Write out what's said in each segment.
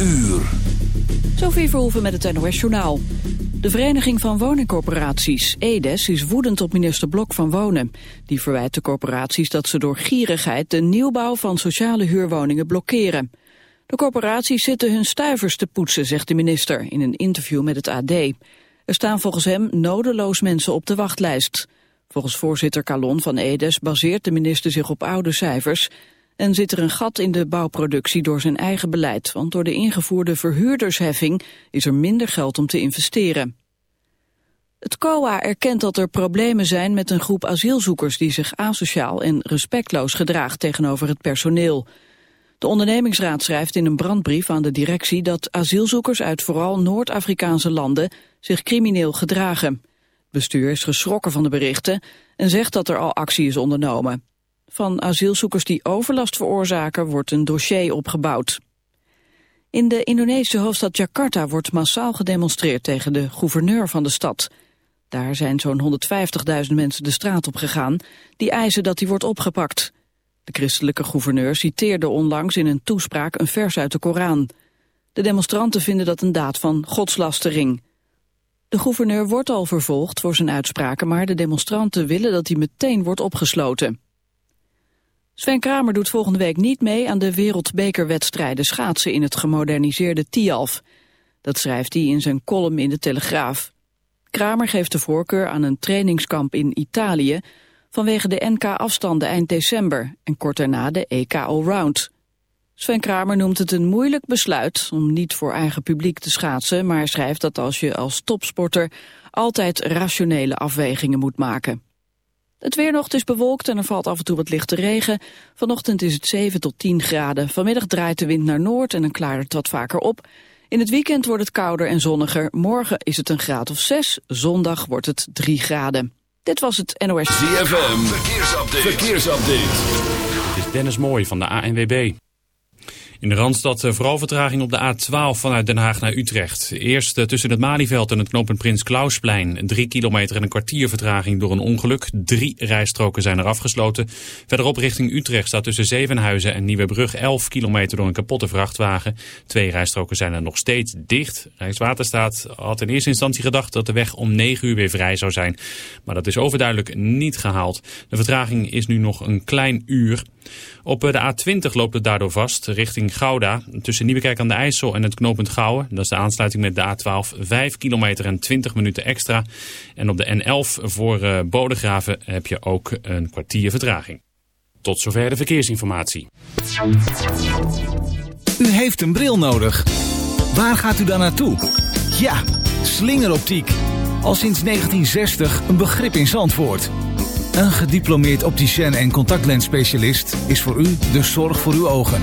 uur. Sophie Verhoeven met het NOS Journaal. De Vereniging van Woningcorporaties, EDES, is woedend op minister Blok van Wonen. Die verwijt de corporaties dat ze door gierigheid de nieuwbouw van sociale huurwoningen blokkeren. De corporaties zitten hun stuivers te poetsen, zegt de minister in een interview met het AD. Er staan volgens hem nodeloos mensen op de wachtlijst. Volgens voorzitter Calon van EDES baseert de minister zich op oude cijfers... En zit er een gat in de bouwproductie door zijn eigen beleid, want door de ingevoerde verhuurdersheffing is er minder geld om te investeren. Het COA erkent dat er problemen zijn met een groep asielzoekers die zich asociaal en respectloos gedraagt tegenover het personeel. De ondernemingsraad schrijft in een brandbrief aan de directie dat asielzoekers uit vooral Noord-Afrikaanse landen zich crimineel gedragen. Het bestuur is geschrokken van de berichten en zegt dat er al actie is ondernomen. Van asielzoekers die overlast veroorzaken wordt een dossier opgebouwd. In de Indonesische hoofdstad Jakarta wordt massaal gedemonstreerd tegen de gouverneur van de stad. Daar zijn zo'n 150.000 mensen de straat op gegaan die eisen dat hij wordt opgepakt. De christelijke gouverneur citeerde onlangs in een toespraak een vers uit de Koran. De demonstranten vinden dat een daad van godslastering. De gouverneur wordt al vervolgd voor zijn uitspraken, maar de demonstranten willen dat hij meteen wordt opgesloten. Sven Kramer doet volgende week niet mee aan de wereldbekerwedstrijden schaatsen in het gemoderniseerde Tialf. Dat schrijft hij in zijn column in de Telegraaf. Kramer geeft de voorkeur aan een trainingskamp in Italië vanwege de NK-afstanden eind december en kort daarna de EK Allround. Sven Kramer noemt het een moeilijk besluit om niet voor eigen publiek te schaatsen, maar schrijft dat als je als topsporter altijd rationele afwegingen moet maken. Het weer nog is bewolkt en er valt af en toe wat lichte regen. Vanochtend is het 7 tot 10 graden. Vanmiddag draait de wind naar noord en dan klaart het wat vaker op. In het weekend wordt het kouder en zonniger. Morgen is het een graad of 6. Zondag wordt het 3 graden. Dit was het NOS. ZFM, verkeersupdate. verkeersupdate. Dit is Dennis Mooij van de ANWB. In de Randstad eh, vooral vertraging op de A12 vanuit Den Haag naar Utrecht. Eerst eh, tussen het Malieveld en het knooppunt Prins Klausplein. Drie kilometer en een kwartier vertraging door een ongeluk. Drie rijstroken zijn er afgesloten. Verderop richting Utrecht staat tussen Zevenhuizen en Nieuwebrug 11 kilometer door een kapotte vrachtwagen. Twee rijstroken zijn er nog steeds dicht. Rijkswaterstaat had in eerste instantie gedacht dat de weg om 9 uur weer vrij zou zijn. Maar dat is overduidelijk niet gehaald. De vertraging is nu nog een klein uur. Op eh, de A20 loopt het daardoor vast richting Gouda. Tussen Nieuwekerk aan de IJssel en het knooppunt Gouwen. Dat is de aansluiting met de A12. 5 kilometer en 20 minuten extra. En op de N11 voor uh, Bodegraven heb je ook een kwartier vertraging. Tot zover de verkeersinformatie. U heeft een bril nodig. Waar gaat u dan naartoe? Ja, slingeroptiek. Al sinds 1960 een begrip in Zandvoort. Een gediplomeerd opticien en contactlensspecialist is voor u de zorg voor uw ogen.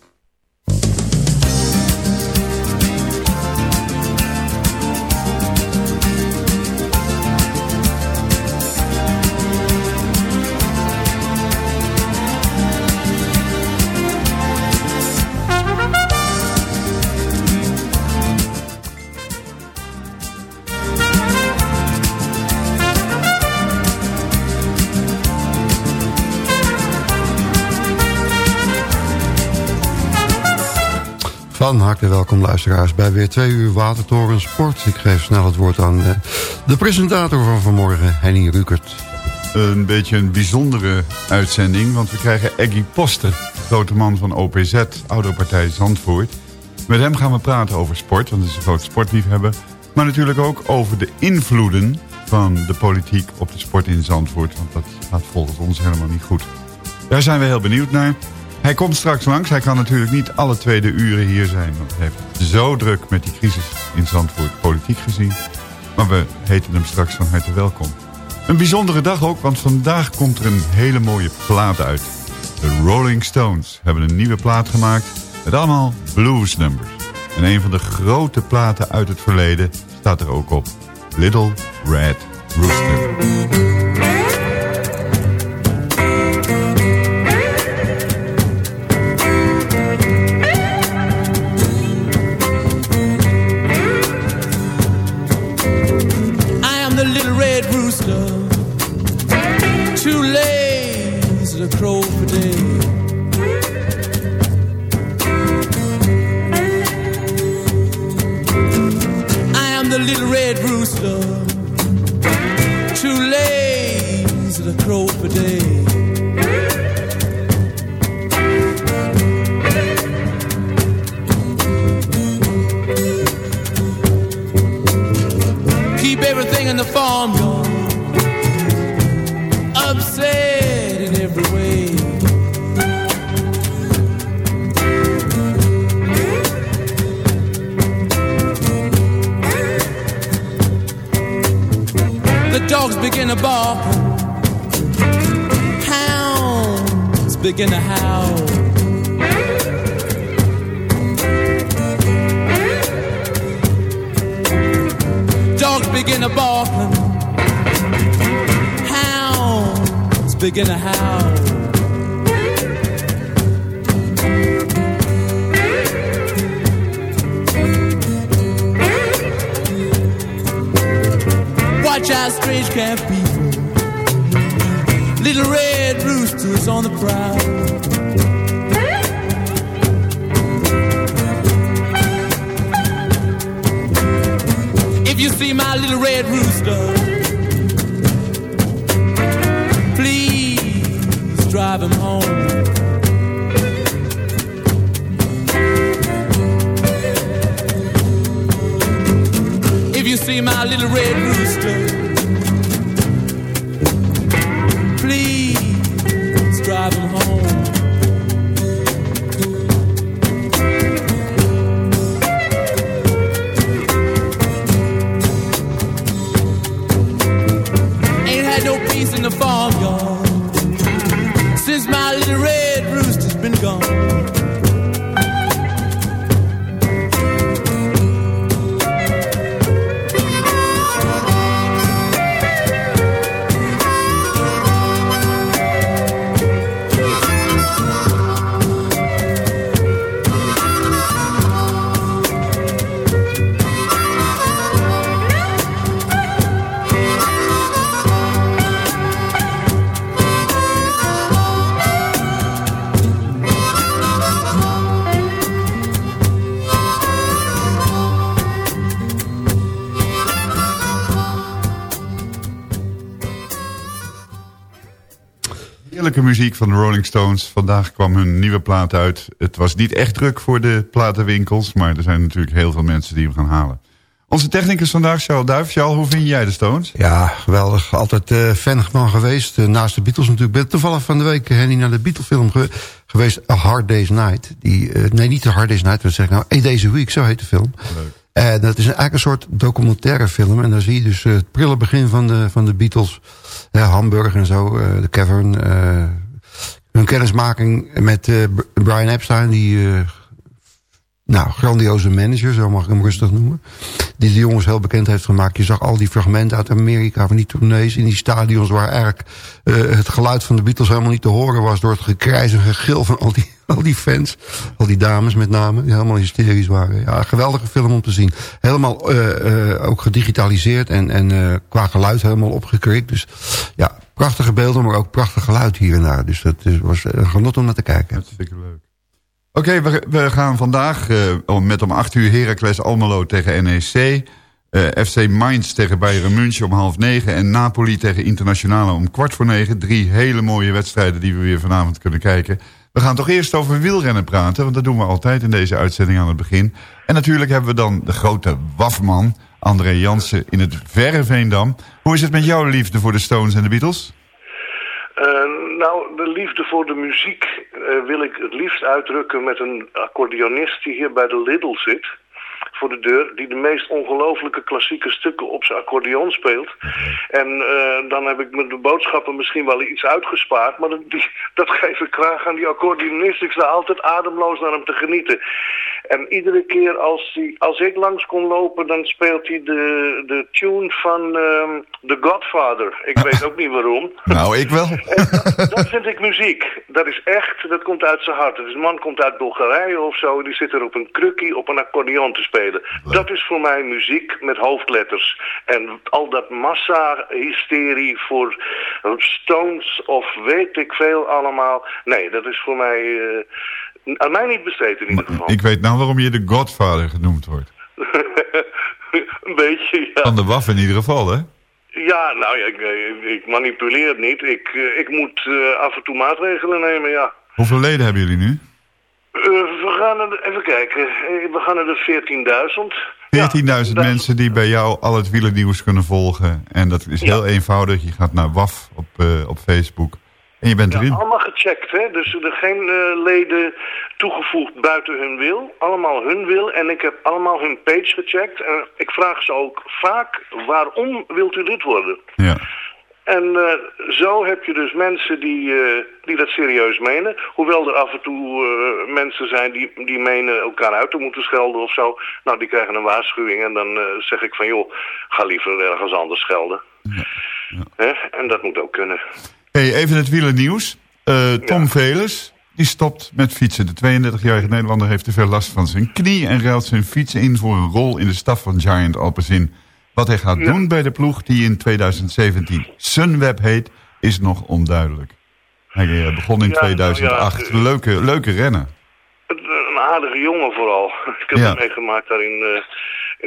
Van harte welkom luisteraars bij weer twee uur Watertoren Sport. Ik geef snel het woord aan uh, de presentator van vanmorgen, Henny Rukert. Een beetje een bijzondere uitzending, want we krijgen Eggy Poster, grote man van OPZ, Oude Partij Zandvoort. Met hem gaan we praten over sport, want hij is een groot sportliefhebber. Maar natuurlijk ook over de invloeden van de politiek op de sport in Zandvoort. Want dat gaat volgens ons helemaal niet goed. Daar zijn we heel benieuwd naar. Hij komt straks langs. Hij kan natuurlijk niet alle tweede uren hier zijn. Want hij heeft zo druk met die crisis in Zandvoort politiek gezien. Maar we heten hem straks van harte welkom. Een bijzondere dag ook, want vandaag komt er een hele mooie plaat uit. De Rolling Stones hebben een nieuwe plaat gemaakt met allemaal blues numbers. En een van de grote platen uit het verleden staat er ook op. Little Red Rooster. the ballroom. Hounds begin to howl. Dogs begin to bark. Hounds begin to howl. such as strange camp people. Little red roosters on the prowl. If you see my little red rooster, please drive him home. If you see my little red rooster please home. Ain't had no peace in the fall muziek van de Rolling Stones. Vandaag kwam hun nieuwe plaat uit. Het was niet echt druk voor de platenwinkels... maar er zijn natuurlijk heel veel mensen die hem gaan halen. Onze technicus vandaag, Charles Duif. Charles, hoe vind jij de Stones? Ja, geweldig. Altijd uh, fan van geweest. Uh, naast de Beatles natuurlijk. Ben toevallig van de week Henny naar de Beatles film geweest. A Hard Day's Night. Die, nee, niet A Hard Day's Night. Wat zeg ik nou? A Day's a Week, zo heet de film. Leuk. En dat is eigenlijk een soort documentaire film. En daar zie je dus het prille begin van de, van de Beatles. Hamburg en zo. de Cavern hun kennismaking met uh, Brian Epstein, die nou, grandioze manager, zo mag ik hem rustig noemen. Die de jongens heel bekend heeft gemaakt. Je zag al die fragmenten uit Amerika van die tournees in die stadions... waar eigenlijk het geluid van de Beatles helemaal niet te horen was... door het gekrijs en gegil van al die, al die fans. Al die dames met name, die helemaal hysterisch waren. Ja, geweldige film om te zien. Helemaal uh, ook gedigitaliseerd en, en qua geluid helemaal opgekrikt. Dus ja, prachtige beelden, maar ook prachtig geluid hier en daar. Dus dat is, was een genot om naar te kijken. Hartstikke leuk. Oké, we, we gaan vandaag met om 8 uur Heracles Almelo tegen NEC. FC Mainz tegen Bayern München om half negen. En Napoli tegen Internationale om kwart voor negen. Drie hele mooie wedstrijden die we weer vanavond kunnen kijken. We gaan toch eerst over wielrennen praten. Want dat doen we altijd in deze uitzending aan het begin. En natuurlijk hebben we dan de grote wafman André Jansen in het verre Veendam. Hoe is het met jouw liefde voor de Stones en de Beatles? Uh, nou, de liefde voor de muziek uh, wil ik het liefst uitdrukken met een accordeonist die hier bij de Lidl zit voor de deur... die de meest ongelooflijke klassieke stukken op zijn accordeon speelt. En uh, dan heb ik met de boodschappen misschien wel iets uitgespaard... maar dat, die, dat geef ik graag aan die accordeonist. Ik sta altijd ademloos naar hem te genieten. En iedere keer als, die, als ik langs kon lopen... dan speelt hij de, de tune van uh, The Godfather. Ik weet ook niet waarom. Nou, ik wel. Dat, dat, vind ik muziek. Dat is echt, dat komt uit zijn hart. Dus een man komt uit Bulgarije of zo... die zit er op een krukkie op een accordeon te spelen. Dat is voor mij muziek met hoofdletters. En al dat massa-hysterie voor Stones of weet ik veel allemaal. Nee, dat is voor mij... Uh, aan mij niet besteed in ieder geval. Ik weet nou waarom je de Godfather genoemd wordt. een beetje, ja. Van de waf in ieder geval, hè? Ja, nou ja, ik, ik manipuleer het niet. Ik, eh, ik moet uh, af en toe maatregelen nemen, ja. Hoeveel leden hebben jullie nu? Uh, we gaan er, even kijken, we gaan naar de 14.000. 14.000 ja, mensen die bij jou al het wielernieuws kunnen volgen. En dat is heel eenvoudig. Je gaat naar WAF op, uh, op Facebook. En je bent ja, erin. allemaal gecheckt, hè. Dus er geen uh, leden toegevoegd buiten hun wil. Allemaal hun wil. En ik heb allemaal hun page gecheckt. En ik vraag ze ook vaak, waarom wilt u dit worden? Ja. En uh, zo heb je dus mensen die, uh, die dat serieus menen. Hoewel er af en toe uh, mensen zijn die, die menen elkaar uit te moeten schelden of zo. Nou, die krijgen een waarschuwing en dan zeg ik van joh, ga liever ergens anders schelden. Ja. Ja. Hè? En dat moet ook kunnen. Hey, even het wielernieuws. Tom ja. Velers, die stopt met fietsen. De 32-jarige Nederlander heeft te veel last van zijn knie... en ruilt zijn fiets in voor een rol in de staf van Giant Alpecin... Wat hij gaat ja. doen bij de ploeg die in 2017 Sunweb heet, is nog onduidelijk. Hij begon in ja, 2008. Nou ja, leuke, leuke rennen. Een aardige jongen vooral. Ik heb het meegemaakt daar in,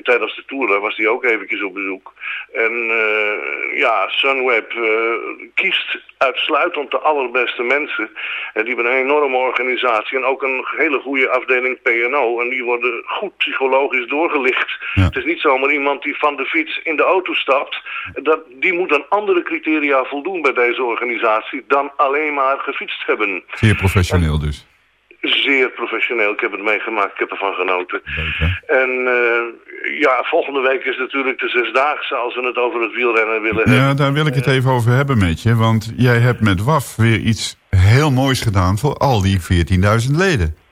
tijdens de Tour. Was hij ook eventjes op bezoek. En uh, ja, Sunweb uh, kiest uitsluitend de allerbeste mensen. En die hebben een enorme organisatie en ook een hele goede afdeling PNO. En die worden goed psychologisch doorgelicht. Ja. Het is niet zomaar iemand die van de fiets in de auto stapt. Dat, die moet aan andere criteria voldoen bij deze organisatie dan alleen maar gefietst hebben. Zeer professioneel dus. Zeer professioneel. Ik heb het meegemaakt. Ik heb ervan genoten. Leuk, en uh, ja, volgende week is natuurlijk de zesdaagse als we het over het wielrennen willen ja, hebben. Ja, daar wil ik het even over hebben met je. Want jij hebt met WAF weer iets heel moois gedaan voor al die 14.000 leden.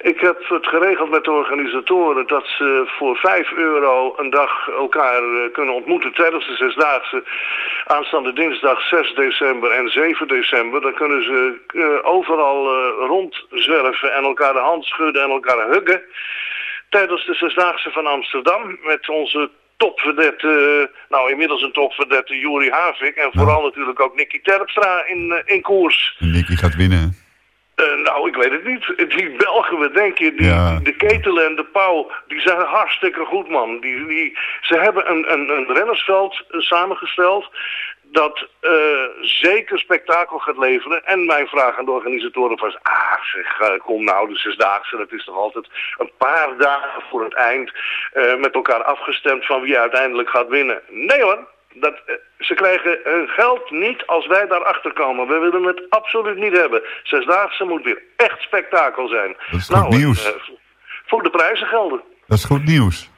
Ik heb het geregeld met de organisatoren dat ze voor 5 euro een dag elkaar uh, kunnen ontmoeten tijdens de zesdaagse. Aanstaande dinsdag 6 december en 7 december. Dan kunnen ze uh, overal uh, rondzwerven en elkaar de hand schudden en elkaar huggen. Tijdens de zesdaagse van Amsterdam met onze topverdette, nou inmiddels een topverdette Juri Havik. En vooral natuurlijk ook Nicky Terpstra in, in koers. Nicky gaat winnen. Uh, nou, ik weet het niet. Die Belgen, wat denk je? Die, ja. De Ketelen en de Pauw, die zijn hartstikke goed, man. Die, die, ze hebben een, een, een rennersveld uh, samengesteld dat uh, zeker spektakel gaat leveren. En mijn vraag aan de organisatoren was... Ah, zeg, kom nou, de zesdaagse, dat is toch altijd een paar dagen voor het eind... met elkaar afgestemd van wie uiteindelijk gaat winnen. Nee hoor, dat, uh, ze krijgen hun geld niet als wij daarachter komen. We willen het absoluut niet hebben. Zesdaagse moet weer echt spektakel zijn. Dat is goed nou, nieuws. Uh, voor de prijzen gelden. Dat is goed nieuws.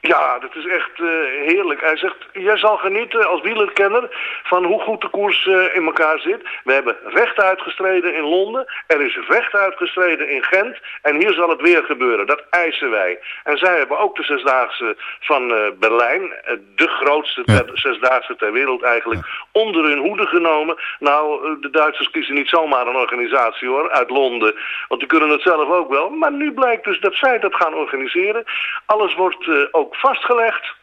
Ja, dat is echt uh, heerlijk. Hij zegt, jij zal genieten als wielerkenner van hoe goed de koers uh, in elkaar zit. We hebben recht uitgestreden in Londen. Er is recht uitgestreden in Gent. En hier zal het weer gebeuren. Dat eisen wij. En zij hebben ook de zesdaagse van uh, Berlijn, de grootste ja. zesdaagse ter wereld eigenlijk, ja. onder hun hoede genomen. Nou, de Duitsers kiezen niet zomaar een organisatie hoor, uit Londen. Want die kunnen het zelf ook wel. Maar nu blijkt dus dat zij dat gaan organiseren. Alles wordt ook vastgelegd.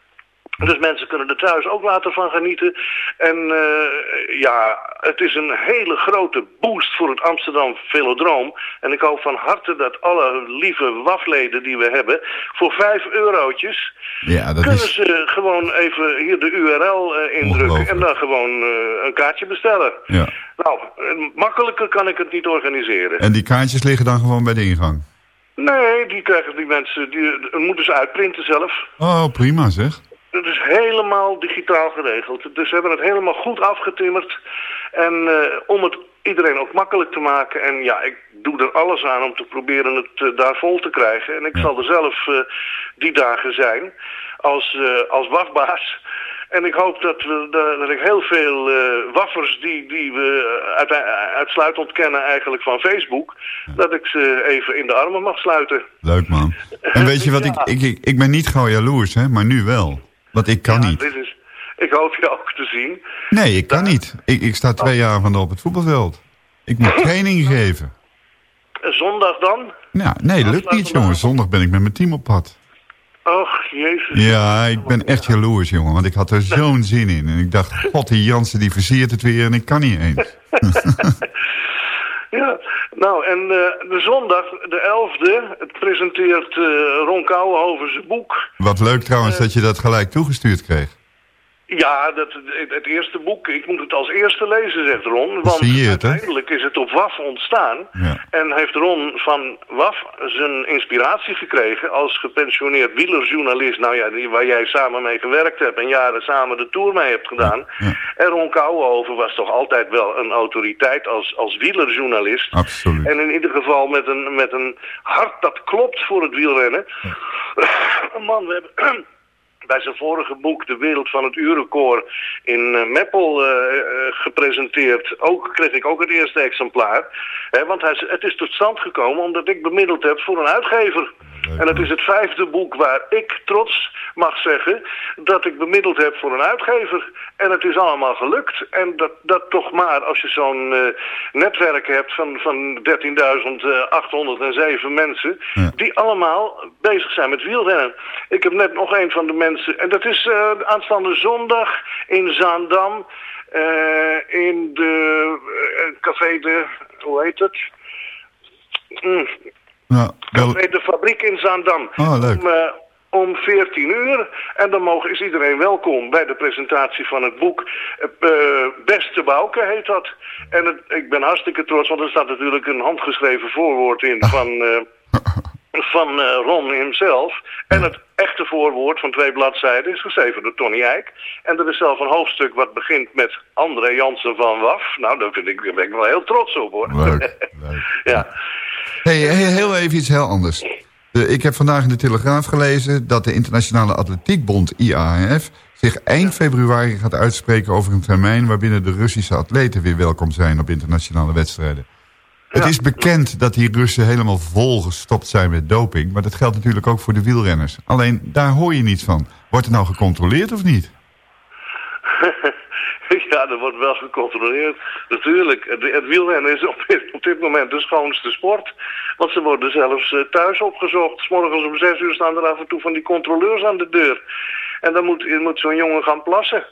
Dus mensen kunnen er thuis ook later van genieten. En uh, ja, het is een hele grote boost voor het Amsterdam Velodroom. En ik hoop van harte dat alle lieve wafleden die we hebben... voor 5 eurotjes ja, dat kunnen is... ze gewoon even hier de URL uh, indrukken... en dan gewoon uh, een kaartje bestellen. Ja. Nou, makkelijker kan ik het niet organiseren. En die kaartjes liggen dan gewoon bij de ingang? Nee, die krijgen die mensen, die, die moeten ze uitprinten zelf. Oh, prima zeg. Het is helemaal digitaal geregeld. Dus we hebben het helemaal goed afgetimmerd. En uh, om het iedereen ook makkelijk te maken. En ja, ik doe er alles aan om te proberen het uh, daar vol te krijgen. En ik ja. zal er zelf uh, die dagen zijn als, als wafbaas. En ik hoop dat, we, dat ik heel veel uh, waffers die, die we uit, uitsluitend kennen eigenlijk van Facebook... dat ik ze even in de armen mag sluiten. Leuk man. En weet je wat, ja. ik, ik, ik ben niet gauw jaloers, hè, maar nu wel. Want ik kan ja, niet. Dit is, ik hoop je ook te zien. Nee, ik kan niet. Ik, ik sta twee jaar van op het voetbalveld. Ik moet training geven. Zondag dan? Ja, nee, lukt niet jongen. Zondag ben ik met mijn team op pad. Och, jezus. Ja, ik ben echt jaloers, jongen. Want ik had er zo'n zin in. En ik dacht, god, die Jansen die versiert het weer en ik kan niet eens. ja, nou, en uh, de zondag, de 11e, het presenteert uh, Ron Kouwenhoven zijn boek. Wat leuk trouwens uh, dat je dat gelijk toegestuurd kreeg. Ja, dat, het eerste boek, ik moet het als eerste lezen, zegt Ron. Want het, uiteindelijk is het op WAF ontstaan. Ja. En heeft Ron van WAF zijn inspiratie gekregen als gepensioneerd wielerjournalist. Nou ja, die, waar jij samen mee gewerkt hebt en jaren samen de tour mee hebt gedaan. Ja. Ja. En Ron Kouwenhoven was toch altijd wel een autoriteit als, als wielerjournalist. Absoluut. En in ieder geval met een, met een hart dat klopt voor het wielrennen. Man, we hebben bij zijn vorige boek De Wereld van het Urenkoor in uh, Meppel uh, uh, gepresenteerd. Ook kreeg ik ook het eerste exemplaar. Want hij, het is tot stand gekomen omdat ik bemiddeld heb voor een uitgever. En het is het vijfde boek waar ik trots mag zeggen dat ik bemiddeld heb voor een uitgever. En het is allemaal gelukt. En dat, dat toch maar als je zo'n uh, netwerk hebt van, van 13.807 mensen... Ja. die allemaal bezig zijn met wielrennen. Ik heb net nog een van de mensen... en dat is uh, aanstaande zondag in Zaandam... Uh, in de café de... hoe heet het? Mm. Ja. Café de Fabriek in Zaandam. Oh, leuk. Om, uh, om 14 uur. En dan mogen, is iedereen welkom bij de presentatie van het boek. Uh, Beste Bouke heet dat. En het, ik ben hartstikke trots, want er staat natuurlijk een handgeschreven voorwoord in van, uh, van uh, Ron hemzelf. En het echte voorwoord van twee bladzijden is geschreven door Tony Eijk. En er is zelf een hoofdstuk wat begint met André Jansen van WAF. Nou, daar, vind ik, daar ben ik wel heel trots op hoor. Leuk, leuk. ja. Hey, heel even iets heel anders. De, ik heb vandaag in de Telegraaf gelezen dat de Internationale Atletiekbond IAAF zich eind februari gaat uitspreken over een termijn waarbinnen de Russische atleten weer welkom zijn op internationale wedstrijden. Ja. Het is bekend dat die Russen helemaal volgestopt zijn met doping, maar dat geldt natuurlijk ook voor de wielrenners. Alleen daar hoor je niets van. Wordt er nou gecontroleerd of niet? Ja, er wordt wel gecontroleerd. Natuurlijk, het, het wielrennen is op dit, moment de schoonste sport. Want ze worden zelfs uh, thuis opgezocht. S morgens om zes uur staan er af en toe van die controleurs aan de deur. En dan moet, moet zo'n jongen gaan plassen.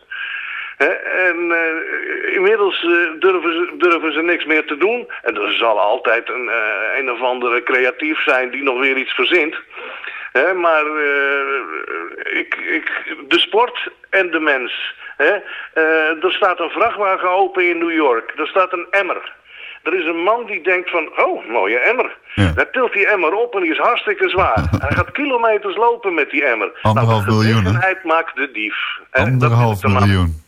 En uh, inmiddels uh, durven, ze, durven ze niks meer te doen. En er zal altijd een, een of andere creatief zijn die nog weer iets verzint. Maar ik, ik, de sport en de mens. He, er staat een vrachtwagen open in New York. Er staat een emmer. Er is een man die denkt van, oh, mooie emmer. Ja. Tilt die emmer op en die is hartstikke zwaar. Hij gaat kilometers lopen met die emmer. Anderhalf nou, de miljoen, hè? gelegenheid maakt de dief. Anderhalf miljoen.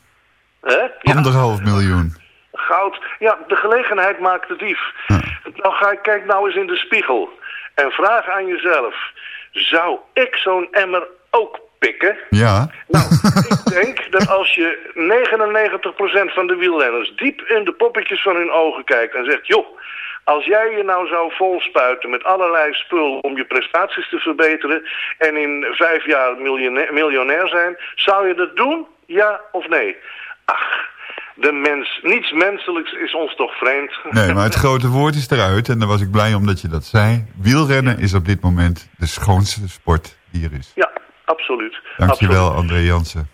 He? Ja. Anderhalf miljoen. Goud. Ja, de gelegenheid maakt de dief. Ja. Nou, ga, kijk nou eens in de spiegel. En vraag aan jezelf. Zou ik zo'n emmer ook pikken? Ja. Nou, ik denk dat als je 99% van de wielrenners diep in de poppetjes van hun ogen kijkt en zegt... joh, als jij je nou zou volspuiten met allerlei spul om je prestaties te verbeteren... en in vijf jaar miljonair, miljonair zijn, zou je dat doen? Ja of nee? Ach, de mens, niets menselijks is ons toch vreemd. Nee, maar het grote woord is eruit en daar was ik blij omdat je dat zei. Wielrennen is op dit moment de schoonste sport die er is. Ja, absoluut. Dankjewel, absoluut. André Jansen.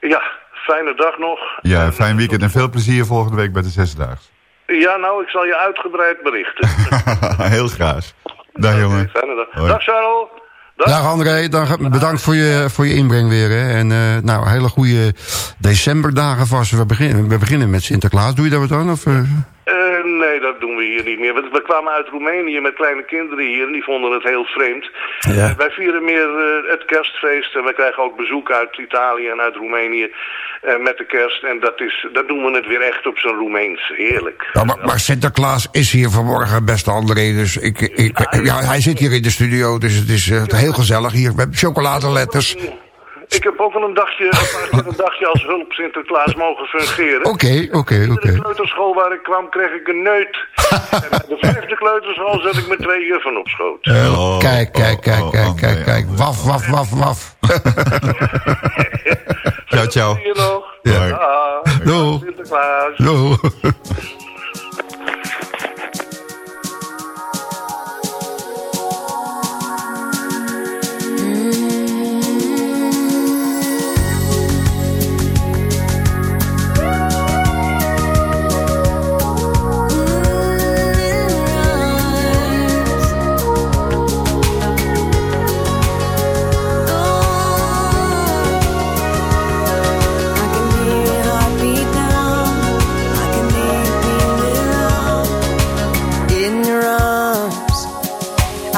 Ja, fijne dag nog. Ja, fijn weekend en veel plezier volgende week bij de Zesdaags. Ja, nou, ik zal je uitgebreid berichten. Heel graag. Dag jongen. Fijne dag. Hoi. Dag, Charles. Dag André, dan, bedankt voor je, voor je inbreng weer. Hè. En eh, nou, hele goede decemberdagen vast. We beginnen, we beginnen met Sinterklaas. Doe je dat wat aan? Of, eh? Eh, nee, dat doen we hier niet meer. We, we kwamen uit Roemenië met kleine kinderen hier en die vonden het heel vreemd. Ja. Wij vieren meer eh, het kerstfeest en we krijgen ook bezoek uit Italië en uit Roemenië eh, met de kerst. En dat, is, dat doen we het weer echt op zijn Roemeens. Heerlijk. Ja, maar, maar Sinterklaas is hier vanmorgen, beste André. Dus ik, ik, ja, hij zit hier in de studio, dus het is heel gezellig hier. We hebben chocoladeletters. Ik heb ook wel een dagje, een een dagje als hulp Sinterklaas mogen fungeren. Oké, oké, In oké. de kleuterschool waar ik kwam kreeg ik een neut. en bij de vijfde kleuterschool zet ik met twee juffen op schoot. Oh, Kijk, kijk, oh, kijk, oh, kijk, kijk, kijk. André. Waf, waf, waf, waf. Ciao, ciao. Zie je nog? Ja. Dag. Doei. Sinterklaas. Zo.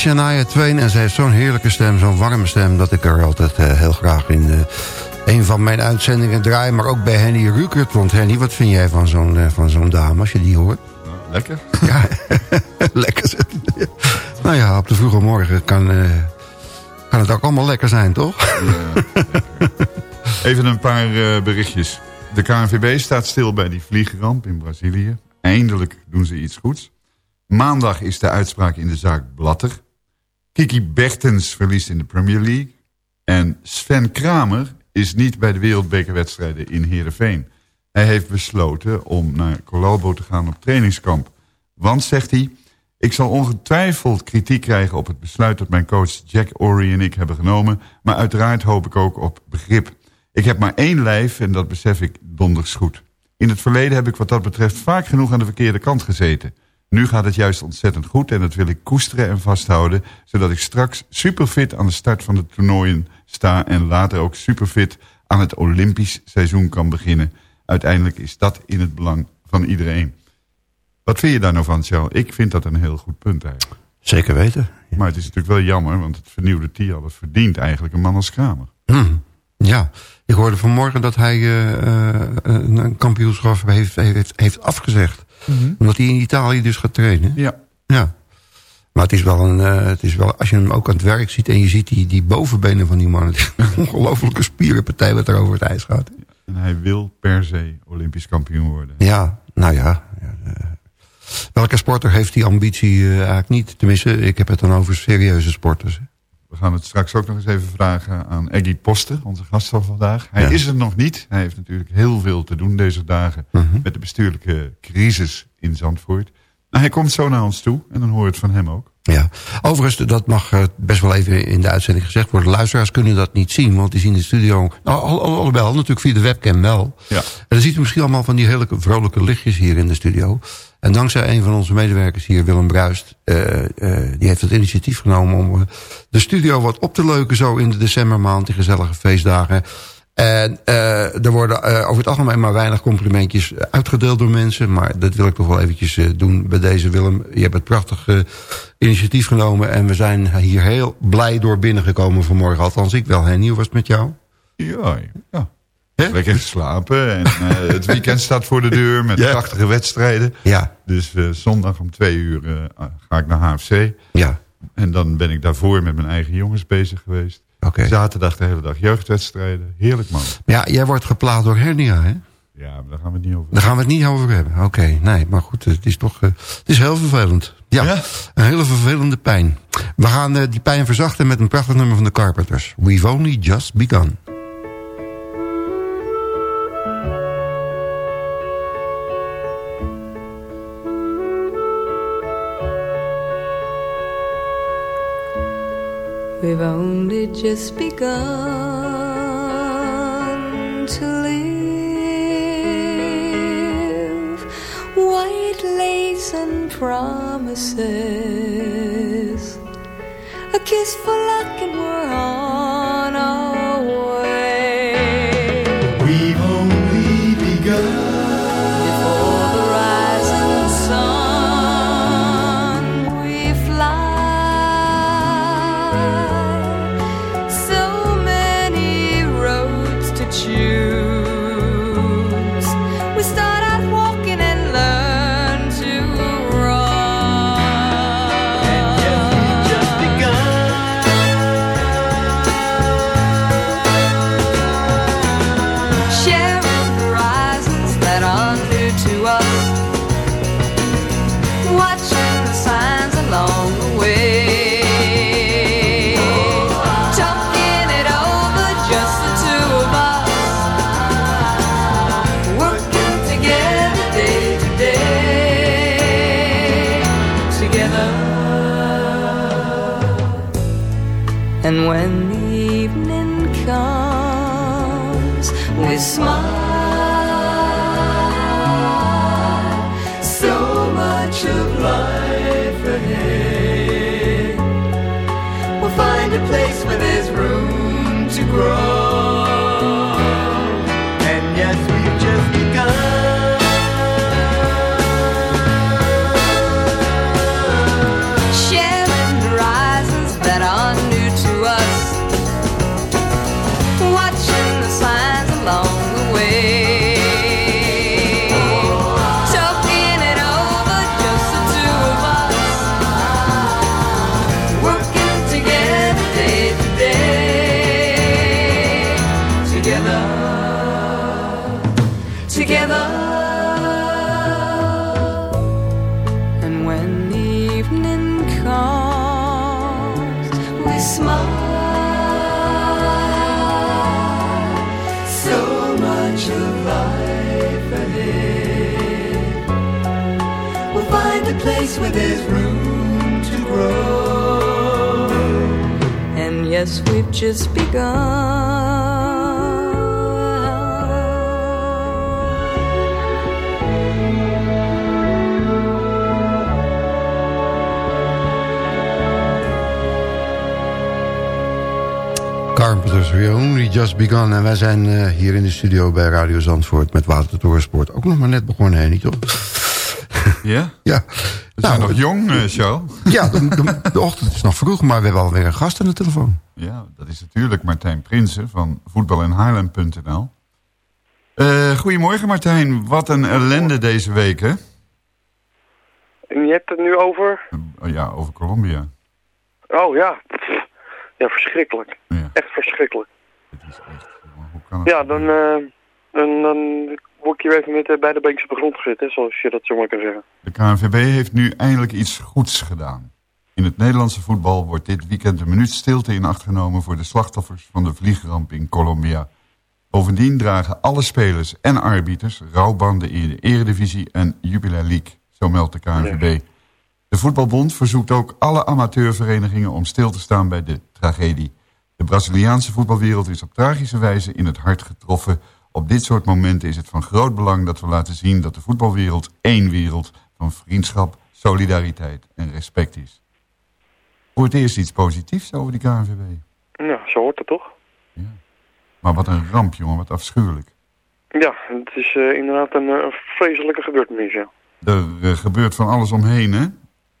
Shania Twain en ze heeft zo'n heerlijke stem, zo'n warme stem... dat ik er altijd uh, heel graag in uh, een van mijn uitzendingen draai. Maar ook bij Henny Rukert. Want Henny, wat vind jij van zo'n van zo'n dame als je die hoort? Lekker. Ja, lekker. nou ja, op de vroege morgen kan, kan het ook allemaal lekker zijn, toch? Ja, Even een paar berichtjes. De KNVB staat stil bij die vliegramp in Brazilië. Eindelijk doen ze iets goeds. Maandag is de uitspraak in de zaak Blatter. Kiki Bertens verliest in de Premier League. En Sven Kramer is niet bij de wereldbekerwedstrijden in Heerenveen. Hij heeft besloten om naar Colombo te gaan op trainingskamp. Want, zegt hij, ik zal ongetwijfeld kritiek krijgen op het besluit dat mijn coach Jack Ory en ik hebben genomen. Maar uiteraard hoop ik ook op begrip. Ik heb maar één lijf en dat besef ik donders goed. In het verleden heb ik wat dat betreft vaak genoeg aan de verkeerde kant gezeten. Nu gaat het juist ontzettend goed en dat wil ik koesteren en vasthouden... zodat ik straks superfit aan de start van de toernooien sta... en later ook superfit aan het Olympisch seizoen kan beginnen. Uiteindelijk is dat in het belang van iedereen. Wat vind je daar nou van, Charles? Ik vind dat een heel goed punt eigenlijk. Zeker weten. Maar het is natuurlijk wel jammer, want het vernieuwde Tial... verdient eigenlijk een man als Kramer. Hmm. Ja, ik hoorde vanmorgen dat hij uh, een kampioenschap heeft, heeft, heeft afgezegd. Mhm. Omdat hij in Italië dus gaat trainen. Ja. ja. Maar het is, wel een, uh, het is wel, als je hem ook aan het werk ziet... en je ziet die, die bovenbenen van die man... het is een ongelofelijke spierenpartij wat er over het ijs gaat. En hij wil per se Olympisch kampioen worden. Ja, nou ja. ja welke sporter heeft die ambitie eigenlijk niet? Tenminste, ik heb het dan over serieuze sporters. We gaan het straks ook nog eens even vragen aan Eggy Poster, onze gast van vandaag. Hij is er nog niet. Hij heeft natuurlijk heel veel te doen deze dagen mhm. met de bestuurlijke crisis in Zandvoort. Nou, hij komt zo naar ons toe en dan hoor je het van hem ook. Ja, overigens, dat mag eh, best wel even in de uitzending gezegd worden. Luisteraars kunnen dat niet zien, want die zien de studio... Nou, alhoewel, natuurlijk via de webcam wel. Ja. En dan ziet u misschien allemaal van die hele vrolijke lichtjes hier in de studio. En dankzij een van onze medewerkers hier, Willem Bruist... Uh, uh, die heeft het initiatief genomen om de studio wat op te leuken... zo in de decembermaand, die gezellige feestdagen... En uh, er worden uh, over het algemeen maar weinig complimentjes uitgedeeld door mensen. Maar dat wil ik toch wel eventjes uh, doen bij deze Willem. Je hebt het prachtig initiatief genomen. En we zijn hier heel blij door binnengekomen vanmorgen. Althans, ik wel. Henny, hoe was het met jou? Ja, ja. He? Lekker geslapen. En het weekend staat voor de deur met ja. prachtige wedstrijden. Ja. Dus zondag om twee uur ga ik naar HFC. Ja. En dan ben ik daarvoor met mijn eigen jongens bezig geweest. Okay. Zaterdag de hele dag jeugdwedstrijden. Heerlijk man. Ja, jij wordt geplaagd door hernia, hè? Ja, maar daar gaan we het niet over Daar gaan we het niet over hebben. Oké, nee, maar goed, het is toch uh, het is heel vervelend. Ja, ja, een hele vervelende pijn. We gaan uh, die pijn verzachten met een prachtig nummer van de Carpenters. We've only just begun. We've only just begun to live. White lace and promises. A kiss for luck, and we're on grow. Guess we've just begun. Carpenters, we only just begun. En wij zijn uh, hier in de studio bij Radio Zandvoort met Watertorensport. Ook nog maar net begonnen, hè, niet toch? Ja? Ja. We zijn nog jong, uh, Charles. Ja, de, de, de, ochtend is nog vroeg, maar we hebben alweer een gast aan de telefoon. Natuurlijk Martijn Prinsen van voetbalinhaarlem.nl. Uh, goedemorgen Martijn, wat een ellende deze week, hè? En je hebt het nu over? Ja, over Colombia. Oh ja, ja, verschrikkelijk. Ja. Echt verschrikkelijk. Het is echt, hoe kan het ja, dan, uh, dan, dan word ik hier even met op de grond gezet, hè, zoals je dat zo maar kan zeggen. De KNVB heeft nu eindelijk iets goeds gedaan. In het Nederlandse voetbal wordt dit weekend een minuut stilte in acht genomen... voor de slachtoffers van de vliegramp in Colombia. Bovendien dragen alle spelers en arbiters rouwbanden in de Eredivisie en Jubilee League, zo meldt de KNVB. De Voetbalbond verzoekt ook alle amateurverenigingen om stil te staan bij de tragedie. De Braziliaanse voetbalwereld is op tragische wijze in het hart getroffen. Op dit soort momenten is het van groot belang dat we laten zien dat de voetbalwereld één wereld van vriendschap, solidariteit en respect is. Voor het eerst iets positiefs over die KNVB. Ja, zo hoort het toch? Ja. Maar wat een ramp, jongen, wat afschuwelijk. Ja, het is uh, inderdaad een, een, vreselijke gebeurtenis, ja. Er uh, gebeurt van alles omheen, hè?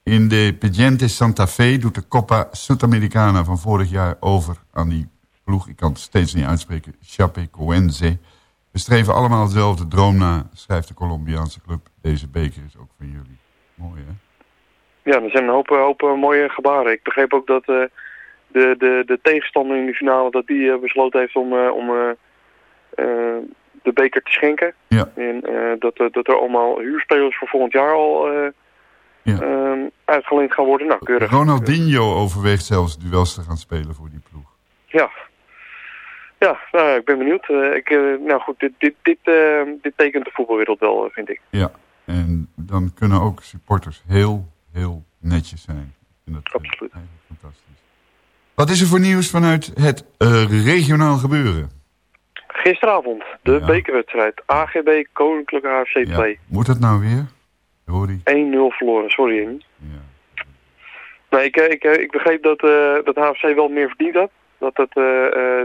In de Pediente Santa Fe doet de Copa Sudamericana van vorig jaar over aan die ploeg. Ik kan het steeds niet uitspreken. Chapecoense. We streven allemaal hetzelfde droom na, schrijft de Colombiaanse club. Deze beker is ook van jullie. Mooi, hè? Ja, er zijn een hoop, hoop mooie gebaren. Ik begreep ook dat uh, de, de, de tegenstander in de finale... dat die uh, besloten heeft om, om de beker te schenken. Ja. En dat, dat er allemaal huurspelers voor volgend jaar al... Ja. Um, uitgeleend gaan worden. Nou, keurig. Ronaldinho overweegt zelfs duels te gaan spelen voor die ploeg. Ja. Ja, nou, ik ben benieuwd. Uh, ik, uh, nou goed, dit, dit, dit, uh, dit tekent de voetbalwereld wel, vind ik. Ja, en dan kunnen ook supporters heel, heel netjes zijn. En dat Absoluut. fantastisch. Wat is er voor nieuws vanuit het regionaal gebeuren? Gisteravond, de ja. bekerwedstrijd. AGB Koninklijke HFC 2. Ja. Moet dat nou weer? 1-0 verloren, sorry. Ja. Nee, ik, ik, ik begreep dat, uh, dat HFC wel meer verdiend had. Dat het uh,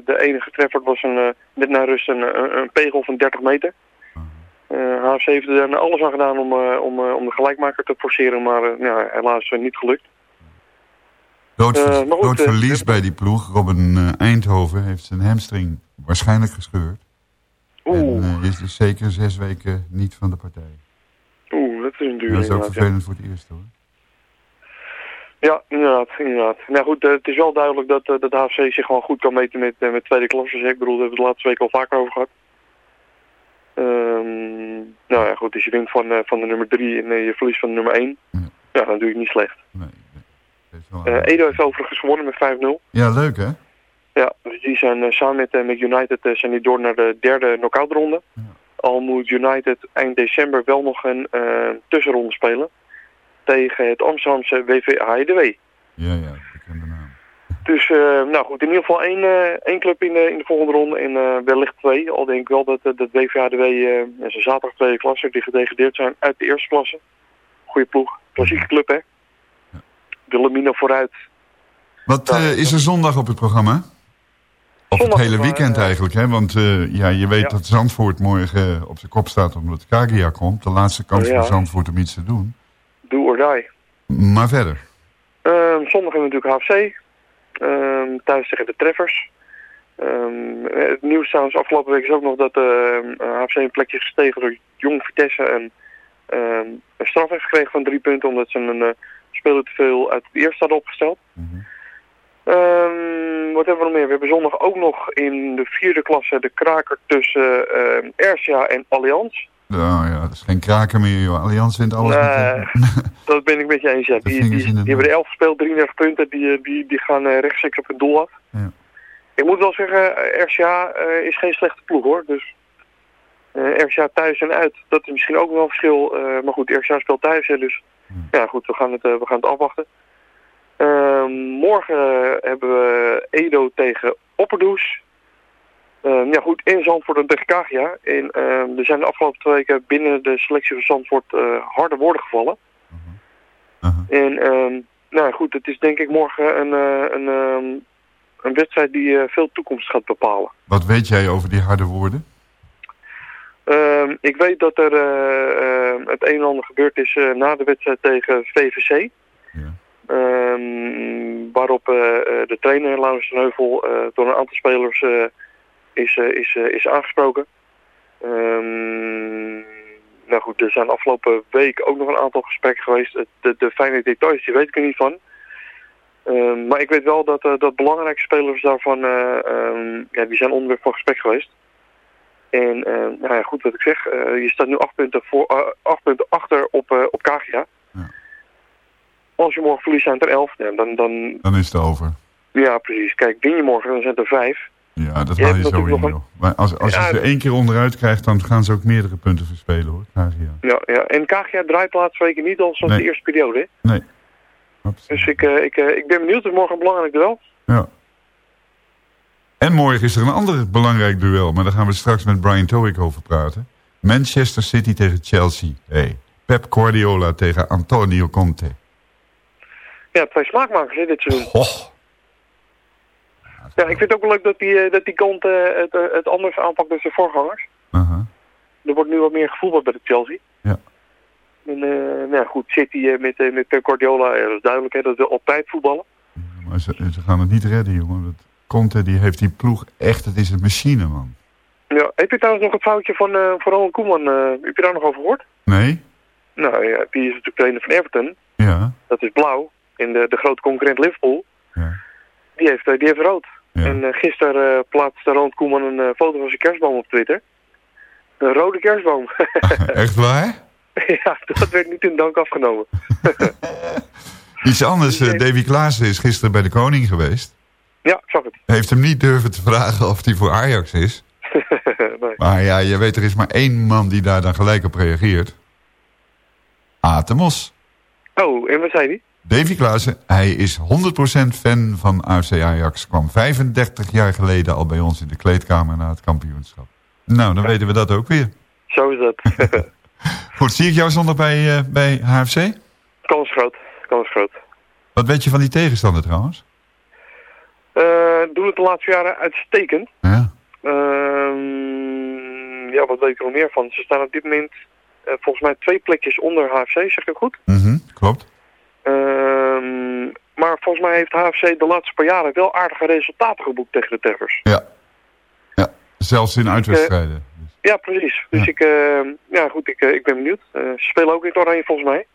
de enige treffer was een, net na rust een, een, een, pegel van 30 meter. HFC heeft er alles aan gedaan om, om, om de gelijkmaker te forceren, maar ja, helaas niet gelukt. Groot, goed, verlies bij die ploeg. Robin Eindhoven heeft zijn hamstring waarschijnlijk gescheurd. Oeh. En is dus zeker zes weken niet van de partij. Oeh, dat is een duur. Dat is ook vervelend ja. voor het eerst hoor. Ja, inderdaad. inderdaad. Nou goed, het is wel duidelijk dat, dat de HFC zich gewoon goed kan meten met, met tweede klasse. Ik bedoel, daar hebben we het de laatste week al vaker over gehad. Um, nou ja, goed, dus je wint van, van de nummer 3 en je verliest van de nummer 1. Ja, ja dan doe je het niet slecht. Nee, nee. Edo heeft overigens gewonnen met 5-0. Ja, leuk hè? Ja, dus die zijn samen met, met United zijn die door naar de derde knock-out ronde. Ja. Al moet United eind december wel nog een uh, tussenronde spelen. Tegen het Amsterdamse WV HDW. Ja, ja. Dus, uh, nou goed, in ieder geval één, uh, één club in de, in de volgende ronde en wellicht twee. Al denk ik wel dat, dat WV HDW, uh, zijn zaterdag tweede klasse, die gedegradeerd zijn uit de eerste klasse. Goeie ploeg, klassieke club hè. De Lamina vooruit. Wat nou, is er zondag op het programma? Of het hele weekend eigenlijk, hè? Want uh, ja, je weet ja. dat Zandvoort morgen op zijn kop staat omdat Kagia komt. De laatste kans ja. voor Zandvoort om iets te doen. Do or die. Maar verder? Um, zondag hebben we natuurlijk HFC. Um, thuis tegen de Treffers. Um, het nieuws trouwens afgelopen week is ook nog dat uh, HFC een plekje gestegen door Jong Vitesse. En een straf heeft gekregen van drie punten omdat ze een uh, speler te veel uit het eerste hadden opgesteld. Mm -hmm. Um, wat hebben we nog meer? We hebben zondag ook nog in de vierde klasse de kraker tussen uh, en Allianz. Nou ja, dat is geen kraker meer, joh. Allianz wint alles. Uh, dat ben ik met je eens, ja. Die, die, die, die hebben de 11 gespeeld, 33 punten. Die, die, die gaan uh, rechtstreeks op het doel af. Ja. Ik moet wel zeggen, RCA uh, is geen slechte ploeg, hoor. Dus RCA thuis en uit, dat is misschien ook wel een verschil. maar goed, RCA speelt thuis, hè, dus ja, goed, we gaan het, we gaan het afwachten. Ehm, morgen hebben we Edo tegen Opperdoes. Ehm, ja goed, in Zandvoort en tegen Kagia. En ehm, er zijn de afgelopen twee weken binnen de selectie van Zandvoort eh, harde woorden gevallen. En ehm, nou goed, het is denk ik morgen een, eh, een, een wedstrijd die eh, veel toekomst gaat bepalen. Wat weet jij over die harde woorden? Ik weet dat er het een en ander gebeurd is na de wedstrijd tegen VVC. Ehm, waarop de trainer Laurens ten Heuvel door een aantal spelers is, eh, is, eh, is aangesproken. Ehm, nou goed, er zijn afgelopen week ook nog een aantal gesprekken geweest. De, de fijne details, die weet ik er niet van. Ehm, maar ik weet wel dat, eh, dat belangrijke spelers daarvan, eh, ehm, ja, die zijn onderwerp van gesprek geweest. En nou ja, goed wat ik zeg, je staat nu acht punten, voor, acht punten achter op, op Kagia. Als je morgen verliest zijn het er elf, ja, dan, dan, Dan is het over. ja precies. Kijk, win je morgen, dan zijn het er vijf. Ja, dat Je haal je hebt zo in. Maar als, als je Ja, ze één keer onderuit krijgt, dan gaan ze ook meerdere punten verspelen, hoor. Kagia. Ja, ja. en Kagia draait de laatste weken niet al zoals Nee. de eerste periode. Hè? Nee. Dus ik, eh, ik, eh, ik ben benieuwd, het is morgen een belangrijk duel. Ja. En morgen is er een ander belangrijk duel, maar daar gaan we straks met Brian Towick over praten. Manchester City tegen Chelsea. Hey. Pep Guardiola tegen Antonio Conte. Ja, twee smaakmakers hè, dit seizoen. Ja, ik vind het ook wel leuk dat die, eh, dat die kant eh, het, eh, het anders aanpakt dan zijn voorgangers. Er wordt nu wat meer gevoetbald bij de Chelsea. Ja. En nou ja, goed, City met, met Pep Guardiola, ja, dat is duidelijk, hè, dat wil altijd voetballen. Maar ze, ze gaan het niet redden, jongen. Dat Conte die heeft die ploeg echt, het is een machine, man. Ja, heb je trouwens nog het foutje van, eh van Ronald Koeman, heb je daar nog over gehoord? Nee? Nou ja, die is natuurlijk trainer van Everton. Ja. Dat is blauw. En de, de grote concurrent Liverpool, die, heeft, die heeft rood. En eh, gisteren eh, plaatste Ronald Koeman een eh, foto van zijn kerstboom op Twitter. Een rode kerstboom. Echt waar? ja, dat werd niet in dank afgenomen. Iets anders, Davy Klaassen is gisteren bij de koning geweest. Ja, ik zag het. Heeft hem niet durven te vragen of hij voor Ajax is. nee. Maar ja, je weet, er is maar één man die daar dan gelijk op reageert. Atemos. Oh, en wat zei hij? Davy Klaassen, hij is 100% fan van AFC Ajax. Kwam 35 jaar geleden al bij ons in de kleedkamer na het kampioenschap. Nou, dan weten we dat ook weer. Zo is dat. Goed, zie ik jou zondag bij, eh, bij HFC? kans groot. Kans groot. Wat weet je van die tegenstander trouwens? Eh doen het de laatste jaren uitstekend. Ja. Ehm, ja, wat weet ik er nog meer van? Ze staan op dit moment eh, volgens mij twee plekjes onder HFC, zeg ik goed? Mhm, klopt. Ehm, maar volgens mij heeft HFC de laatste paar jaren wel aardige resultaten geboekt tegen de Treffers. Ja. ja. Zelfs in uitwedstrijden. Ja, precies. Dus ik, eh, ja goed, ik, eh, ik ben benieuwd. Eh, ze spelen ook in het oranje volgens mij.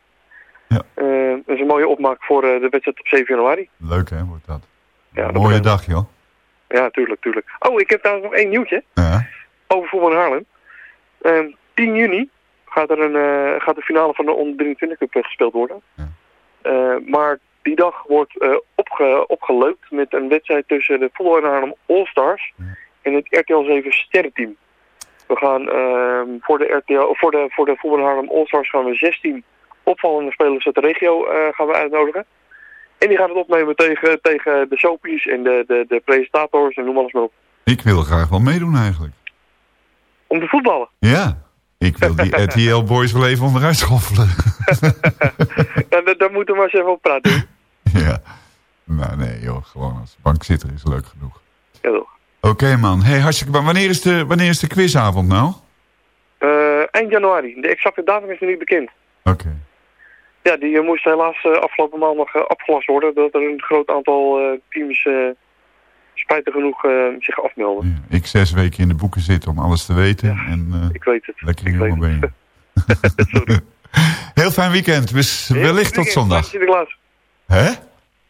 Ja. Eh, dat is een mooie opmaak voor eh, de wedstrijd op 7 januari. Leuk hè, wordt dat. Ja, dat Mooie dag joh. Ja, tuurlijk, tuurlijk. Oh, ik heb trouwens nog één nieuwtje Ja. over voetbal in Haarlem. Ehm 10 juni gaat er een, eh, gaat de finale van de onder 23 Cup eh, gespeeld worden. Eh, maar die dag wordt eh, opge, opgeleukt met een wedstrijd tussen de in Haarlem All-Stars en het RTL 7 Sterrenteam. We gaan ehm, voor de RTL, voor de, voor de Haarlem All-Stars gaan we 16 opvallende spelers uit de regio eh, gaan we uitnodigen. En die gaan het opnemen tegen, tegen de soapies en de, de, de presentators en noem alles maar op. Ik wil graag wel meedoen eigenlijk. Om te voetballen. Ja. Ik wil die RTL boys wel even onderuit schoffelen. Ja, daar, moeten we maar eens even op praten. ja. Nou nee joh, gewoon als bankzitter is leuk genoeg. Ja, toch. Oké man, hey, hartstikke, wanneer is, de, wanneer is de quizavond nou? Eh, eind januari. De exacte datum is nog niet bekend. Oké. Ja, die eh, moest helaas eh, afgelopen maandag uh, afgelast worden. Dat er een groot aantal teams spijtig genoeg uh, zich afmelden. Ik zes weken in de boeken zitten om alles te weten. en, uh, ik weet het. Lekker in jongen ben je. Heel fijn weekend. Dus Heel wellicht weekend. tot zondag. Sinterklaas. Hè?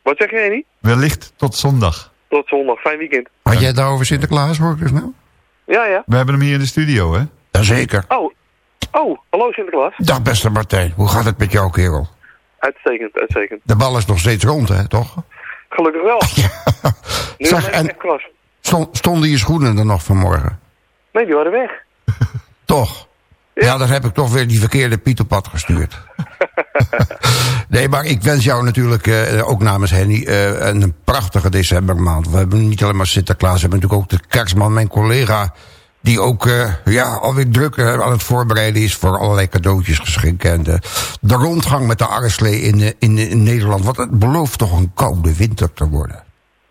Wat zeg jij niet? Wellicht tot zondag. Tot zondag. Fijn weekend. Had jij het nou over Sinterklaas, hoor ik dus nou? Ja, ja. We hebben hem hier in de studio, hè? Jazeker. Oh, oh hallo Sinterklaas. Dag beste Martijn, hoe gaat het met jou kerel? Uitstekend, uitstekend. De bal is nog steeds rond, hè, toch? Gelukkig wel. nu echt klas. Stonden je schoenen er nog vanmorgen? Nee, die waren weg. Toch? Ja, dan heb ik toch weer die verkeerde Piet op pad gestuurd. nee, maar ik wens jou natuurlijk, uh, ook namens Henny, uh, een prachtige decembermaand. We hebben niet alleen maar Sinterklaas, we hebben natuurlijk ook de kerstman, mijn collega... die ook uh, ja, alweer druk aan het voorbereiden is voor allerlei cadeautjes, geschenken. En de, de rondgang met de arreslee in, in, in Nederland. Want het belooft toch een koude winter te worden.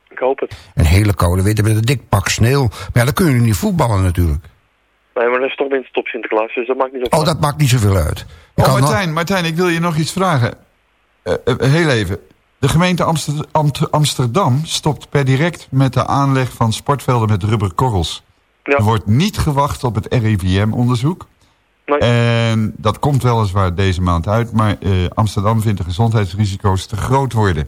Ik hoop het. Een hele koude winter met een dik pak sneeuw. Maar ja, dan kunnen jullie niet voetballen natuurlijk. Nee, maar dat is toch winterstop Sinterklaas, dus dat maakt niet zoveel Oh, dat maakt niet zoveel uit. Je Oh, Martijn, nog- Martijn, ik wil je nog iets vragen. Eh, eh, heel even. De gemeente Amster- Amsterdam stopt per direct met de aanleg van sportvelden met rubberkorrels. Er wordt niet gewacht op het RIVM-onderzoek. En dat komt weliswaar deze maand uit, maar eh, Amsterdam vindt de gezondheidsrisico's te groot worden.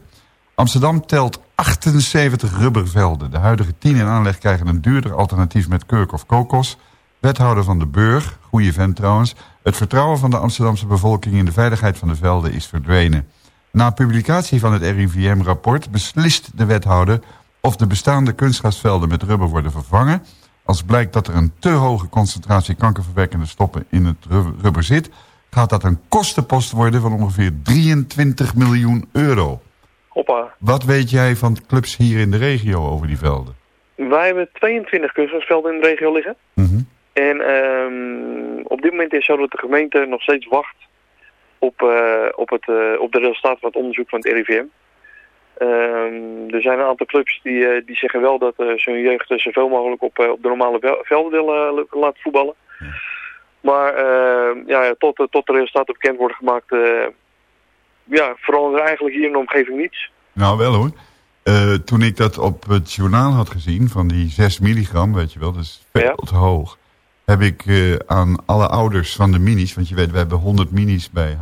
Amsterdam telt 78 rubbervelden. De huidige 10 in aanleg krijgen een duurder alternatief met kurk of kokos. Wethouder van de Burg, goede vent trouwens... het vertrouwen van de Amsterdamse bevolking in de veiligheid van de velden is verdwenen. Na publicatie van het RIVM-rapport beslist de wethouder... of de bestaande kunstgrasvelden met rubber worden vervangen. Als blijkt dat er een te hoge concentratie kankerverwekkende stoffen in het rubber- zit... gaat dat een kostenpost worden van ongeveer 23 miljoen euro. Hoppa. Wat weet jij van clubs hier in de regio over die velden? Wij hebben 22 kunstgrasvelden in de regio liggen. Mhm. En ehm, op dit moment is zo dat de gemeente nog steeds wacht op, eh, op, het, eh, op de resultaten van het onderzoek van het RIVM. Ehm, er zijn een aantal clubs die, eh, die zeggen wel dat eh ze hun jeugd zoveel mogelijk op, eh, op de normale velden willen laten voetballen. Maar eh, ja, tot, tot de resultaten bekend worden gemaakt, ja, verandert er eigenlijk hier in de omgeving niets. Nou, wel hoor. Toen ik dat op het journaal had gezien, van die 6 milligram, weet je wel, dat is veel te hoog. Heb ik aan alle ouders van de minis, want je weet, we hebben 100 minis bij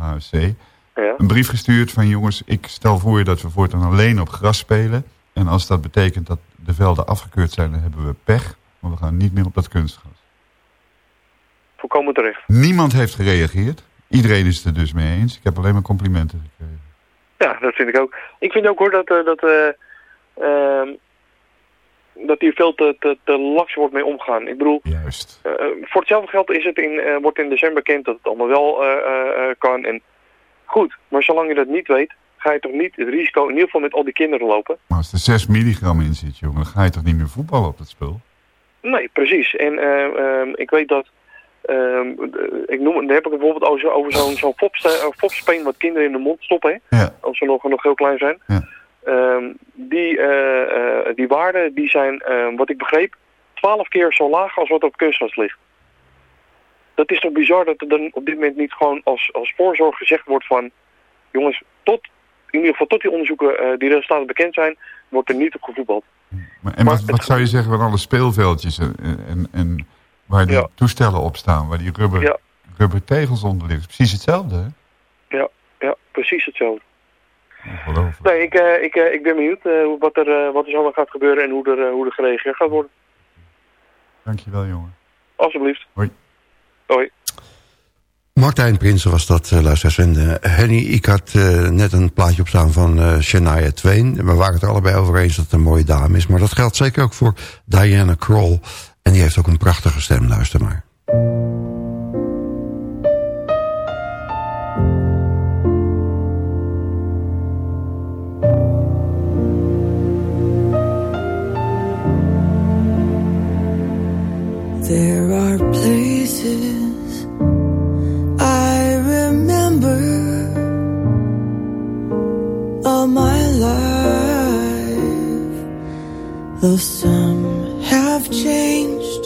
Een brief gestuurd van jongens, ik stel voor dat we voortaan alleen op gras spelen. En als dat betekent dat de velden afgekeurd zijn, dan hebben we pech. Maar we gaan niet meer op dat kunstgras. Volkomen terecht. Niemand heeft gereageerd. Iedereen is het er dus mee eens. Ik heb alleen maar complimenten gekregen. Ja, dat vind ik ook. Ik vind ook hoor dat, eh, dat, eh, ehm, dat hier veel te, te, te laks wordt mee omgaan. Ik bedoel, Juist. eh, voor hetzelfde geld is het in, wordt in december bekend dat het allemaal wel kan. En goed, maar zolang je dat niet weet, ga je toch niet het risico in ieder geval met al die kinderen lopen. Maar als er 6 milligram in zit, jongen, dan ga je toch niet meer voetballen op dat spul? Nee, precies. En eh, ehm, ik weet dat, ehm, eh, ik noem, daar heb ik het bijvoorbeeld over, over zo'n zo'n eh, fopspeen wat kinderen in de mond stoppen, hè, Ja. als ze nog, nog heel klein zijn. Ehm, die, eh, die waarden die zijn, ehm, wat ik begreep, twaalf keer zo laag als wat op kunstgras ligt. Dat is toch bizar dat er dan op dit moment niet gewoon als, als voorzorg gezegd wordt van... jongens, tot, in ieder geval tot die onderzoeken, eh, die resultaten bekend zijn, wordt er niet op gevoetbald. Maar, en wat, wat zou je zeggen van alle speelveldjes en, en, en waar die toestellen op staan, waar die rubber, Ja. rubber tegels onder liggen? Precies hetzelfde, hè? Ja, ja precies hetzelfde. Nee, ik, eh, ik, eh, ik ben benieuwd wat, er, wat er nog gaat gebeuren en hoe er, hoe er gereageerd gaat worden. Dankjewel, jongen. Alsjeblieft. Hoi. Hoi. Martijn Prinsen was dat, uh, luisteraars. En uh, Henny, ik had uh, net een plaatje opstaan van uh, Shania Twain. We waren het er allebei over eens dat het een mooie dame is. Maar dat geldt zeker ook voor Diana Kroll. En die heeft ook een prachtige stem, luister maar. There are places though some have changed,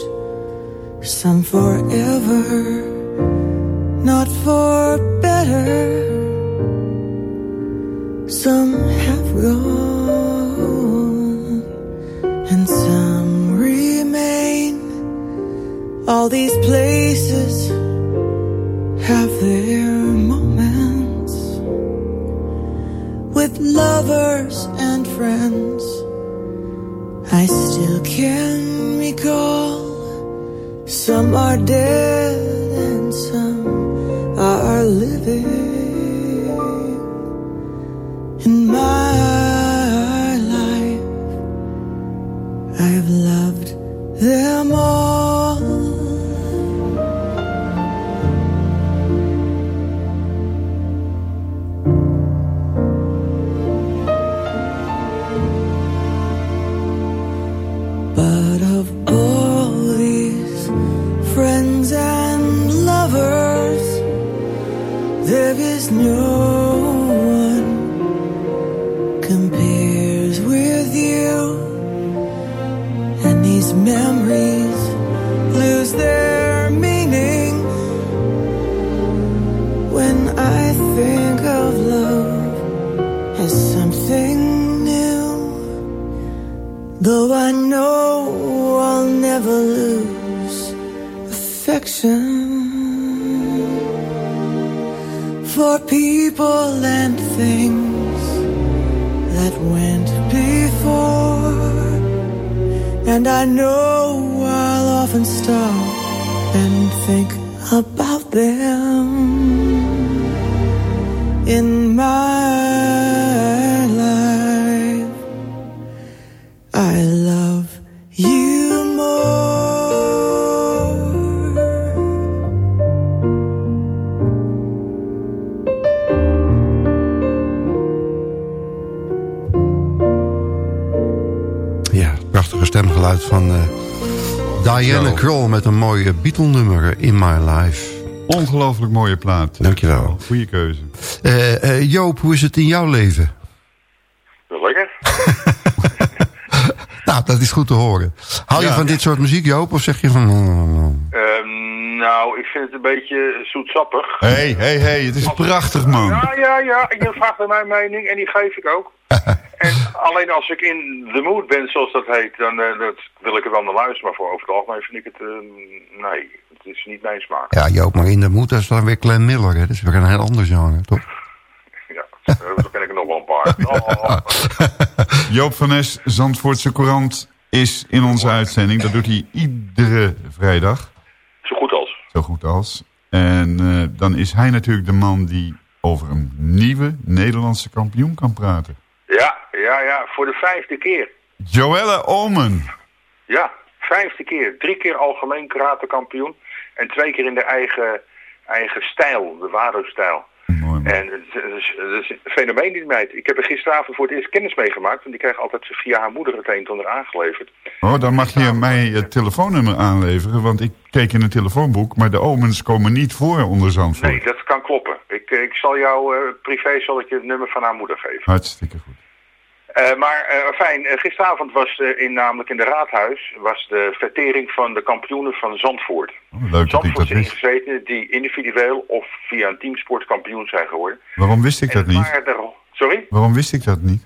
some forever, not for better. Some have gone, and some remain. All these places have their moments with lovers and friends. I still can recall some are dead in my life. I love you more. Ja, prachtige stemgeluid van eh, Diana Zo. Kroll met een mooie Beatle-nummer In My Life. Ongelooflijk mooie plaat. Dankjewel. Goeie keuze. Eh, eh, Joop, hoe is het in jouw leven? Lekker. Nou, dat is goed te horen. Hou je Ja. van dit soort muziek, Joop? Of zeg je van... Ehm, nou, ik vind het een beetje zoetsappig. Hé, hé, hé, het is prachtig, man. Ja, ja, ja. Je vraagt naar mijn mening en die geef ik ook. en alleen als ik in the mood ben, zoals dat heet, dan eh, dat wil ik er wel naar luisteren. Maar voor over het algemeen vind ik het, eh, nee, het is niet mijn smaak. Ja, Joop, maar in de moed, dat is dan weer Glenn Miller, hè? Dat is weer een heel ander genre, toch? Ja, zo ken ik er nog wel een paar. Oh, Joop van Nes, Zandvoortse Courant, is in onze uitzending. Dat doet hij iedere vrijdag. Zo goed als. Zo goed als. En eh, dan is hij natuurlijk de man die over een nieuwe Nederlandse kampioen kan praten. Ja, ja, ja, voor de vijfde keer. Joelle Omen. Ja, vijfde keer. Drie keer algemeen karatekampioen. En twee keer in de eigen, eigen stijl, de Wado-stijl. En het is, het is een fenomeen die meid. Ik heb er gisteravond voor het eerst kennis meegemaakt. Want die krijgt altijd via haar moeder het een en ander aangeleverd. Oh, dan mag je mij het telefoonnummer aanleveren, want ik keek in het telefoonboek, maar de Omens komen niet voor onder Zandvoort. Nee, dat kan kloppen. Ik, eh, ik zal jou eh, privé zal ik je het nummer van haar moeder geven. Hartstikke goed. Eh, maar eh, fijn, eh, gisteravond was in, namelijk in de raadhuis was de vertering van de kampioenen van Zandvoort. Oh, leuk dat ik Zandvoort dat wist. ingezetenen die individueel of via een teamsport kampioen zijn geworden. Waarom wist ik dat niet? er- Sorry? Waarom wist ik dat niet?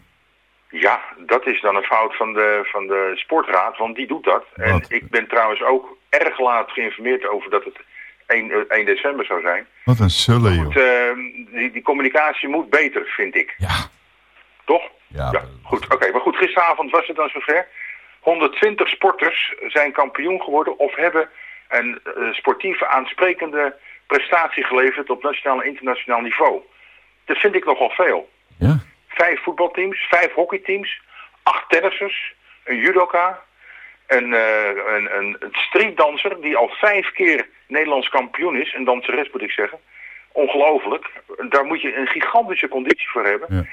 Ja, dat is dan een fout van de, van de sportraad, want die doet dat. En ik ben trouwens ook erg laat geïnformeerd over dat het 1, eh, 1 december zou zijn. Wat een sulle, joh. Goed, eh, die, die communicatie moet beter, vind ik. Ja. Toch? Ja. Goed, oké. Maar goed, gisteravond was het dan zover. 120 sporters zijn kampioen geworden of hebben een eh, sportieve aansprekende prestatie geleverd op nationaal en internationaal niveau. Dat vind ik nogal veel. Ja. Vijf voetbalteams, vijf hockeyteams, acht tennissers, een judoka, een, eh, een, een, een streetdanser die al vijf keer Nederlands kampioen is, een danseres moet ik zeggen. Ongelooflijk. Daar moet je een gigantische conditie voor hebben.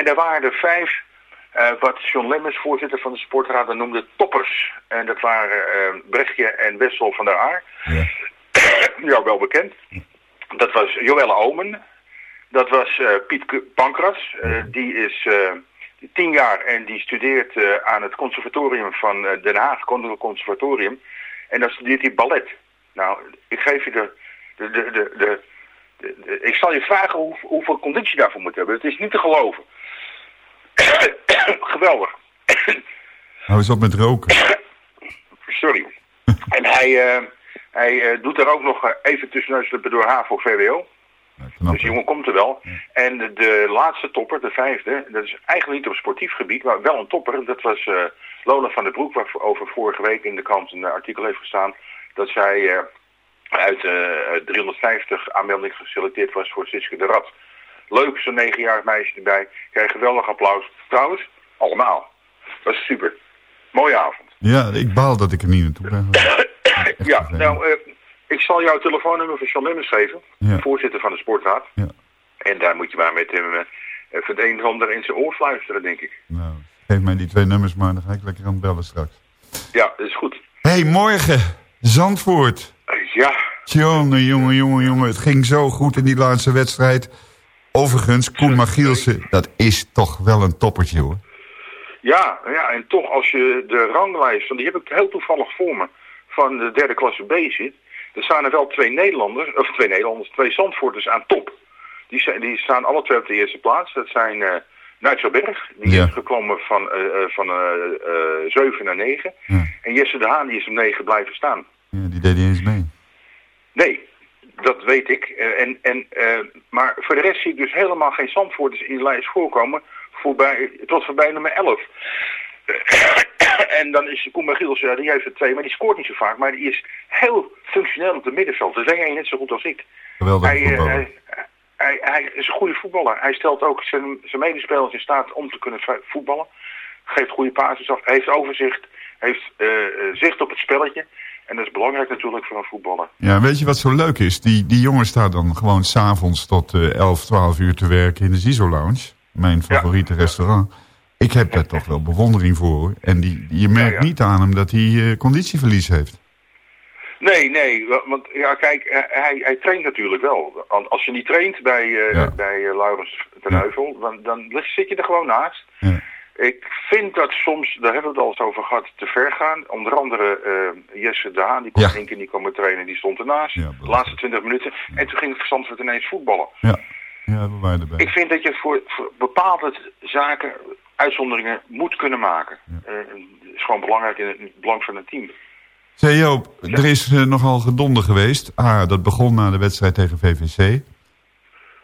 En daar waren er vijf, eh, wat John Lemmers, voorzitter van de sportraad, noemde toppers. En dat waren eh, Brechtje en Wessel van der Aar. Ja. wel bekend. Dat was Joelle Omen. Dat was eh, Piet Pankras. Die is tien jaar en die studeert aan het conservatorium van Den Haag, Koninklijk Conservatorium. En dan studeert hij ballet. Nou, ik geef je de... de, de, de, ik zal je vragen hoe, hoeveel conditie daarvoor moet hebben. Het is niet te geloven. Geweldig. Hou eens op met roken. Sorry. en hij, eh, hij eh, doet er ook nog eh, even tussenuit door HAVO VWO. Dus die jongen komt er wel. En de, de laatste topper, de vijfde, dat is eigenlijk niet op sportief gebied, maar wel een topper. Dat was eh, Lola van der Broek, waarover vorige week in de krant een artikel heeft gestaan. Dat zij uit eh 350 aanmeldingen geselecteerd was voor Siske de Rat. Leuk, zo'n negenjarig meisje erbij. Krijg geweldig applaus. Trouwens, allemaal. Dat is super. Mooie avond. Ja, ik baal dat ik er niet naartoe ben. Ja, nou, eh, ik zal jouw telefoonnummer van John Lemmers geven. Ja. Voorzitter van de Sportraad. Ja. En daar moet je maar met hem eh, even het een en ander in zijn oor fluisteren, denk ik. Geef mij die twee nummers maar, dan ga ik lekker aan het bellen straks. Ja, dat is goed. hey, morgen, Zandvoort. Ja. Jongen, jongen, jongen, jongen. Het ging zo goed in die laatste wedstrijd. Overigens, Koen Magielsen, dat is toch wel een toppertje, hoor. Ja, ja, en toch als je de ranglijst, want die heb ik heel toevallig voor me, van de derde klasse B zit, er staan er wel twee Nederlanders, of twee Nederlanders, twee Zandvoorters aan top. Die, zijn, die staan alle twee op de eerste plaats. Dat zijn uh, Nijtselberg, die Ja. is geklommen van, eh, eh, van eh, eh, 7 naar 9. En Jesse de Haan die is op 9 blijven staan. Ja, die deed niet eens mee. Nee, dat weet ik. Eh, en, en, eh, maar voor de rest zie ik dus helemaal geen Zandvoorters in de lijst voorkomen. Voorbij, tot voorbij nummer 11. en dan is Koen Giels, ja, die heeft er twee, maar die scoort niet zo vaak. Maar die is heel functioneel op het middenveld. Dat weet jij net zo goed als ik. Geweldig Hij, eh, hij, hij, hij is een goede voetballer. Hij stelt ook zijn, zijn medespelers in staat om te kunnen vo- voetballen. Geeft goede passes af, heeft overzicht, heeft zicht op het spelletje. En dat is belangrijk natuurlijk voor een voetballer. Ja, weet je wat zo leuk is? Die, die jongen staat dan gewoon s'avonds tot eh 11, 12 uur te werken in de Zizo Lounge. Mijn favoriete restaurant. Ik heb daar toch wel bewondering voor. En die, je merkt ja. niet aan hem dat hij eh, conditieverlies heeft. Nee, nee, wa- want ja, kijk, eh, hij, hij traint natuurlijk wel. Als je niet traint bij, eh bij Laurens ten Heuvel, dan, dan zit je er gewoon naast. Ik vind dat soms, daar hebben we het al eens over gehad, te ver gaan. Onder andere eh, Jesse de Haan, die kon Ja. één keer niet komen trainen, die stond ernaast. de laatste 20 minuten. En toen ging Zandvoort ineens voetballen. Ja, ja we waren erbij. Ik vind dat je voor, voor bepaalde zaken uitzonderingen moet kunnen maken. Eh, Het is gewoon belangrijk in het, in het belang van het team. Zeg Joop, er is eh, nogal gedonder geweest. Ah, dat begon na de wedstrijd tegen VVC.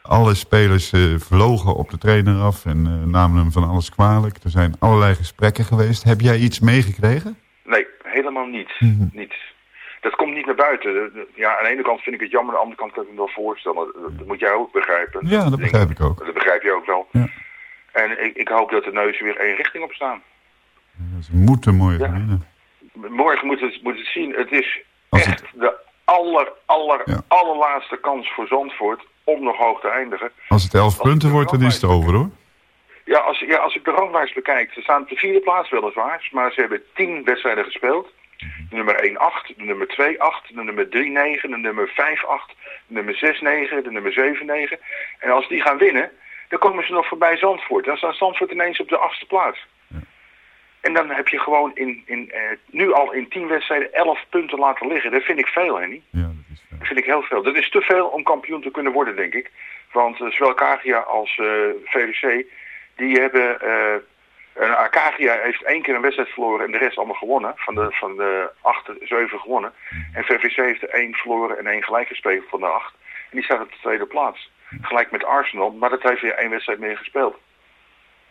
Alle spelers eh, vlogen op de trainer af en eh, namen hem van alles kwalijk. Er zijn allerlei gesprekken geweest. Heb jij iets meegekregen? Nee, helemaal niet. Mhm. niet. Dat komt niet naar buiten. Ja, aan de ene kant vind ik het jammer, aan de andere kant kan ik me wel voorstellen. Dat, dat moet jij ook begrijpen. Ja, dat begrijp ik ook. Dat begrijp je ook wel. En ik, ik hoop dat de neuzen weer één richting op staan. Ze moeten morgen winnen. Morgen moet het, moet het zien. Het is echt de aller, aller, allerlaatste kans voor Zandvoort om nog hoog te eindigen. Als het 11 punten wordt, dan is het over hoor. Ja als, ja, als ik de ranglijst bekijk, ze staan op de vierde plaats weliswaar, maar ze hebben tien wedstrijden gespeeld. De nummer 1-8, de nummer 2-8, de nummer 3-9, de nummer 5-8, de nummer 6-9, de nummer 7-9. En als die gaan winnen, dan komen ze nog voorbij Zandvoort. Dan staat Zandvoort ineens op de achtste plaats. En dan heb je gewoon in, in, eh, nu al in tien wedstrijden 11 punten laten liggen. Dat vind ik veel, Henny. Dat vind ik heel veel. Dat is te veel om kampioen te kunnen worden, denk ik. Want eh, zowel Kagia als eh, VVC, die hebben... eh en Akagia heeft één keer een wedstrijd verloren en de rest allemaal gewonnen. Van de, van de acht, zeven gewonnen. En VVC heeft er één verloren en één gelijk gespeeld van de acht. En die staat op de tweede plaats. Gelijk met Arsenal, maar dat heeft weer één wedstrijd meer gespeeld.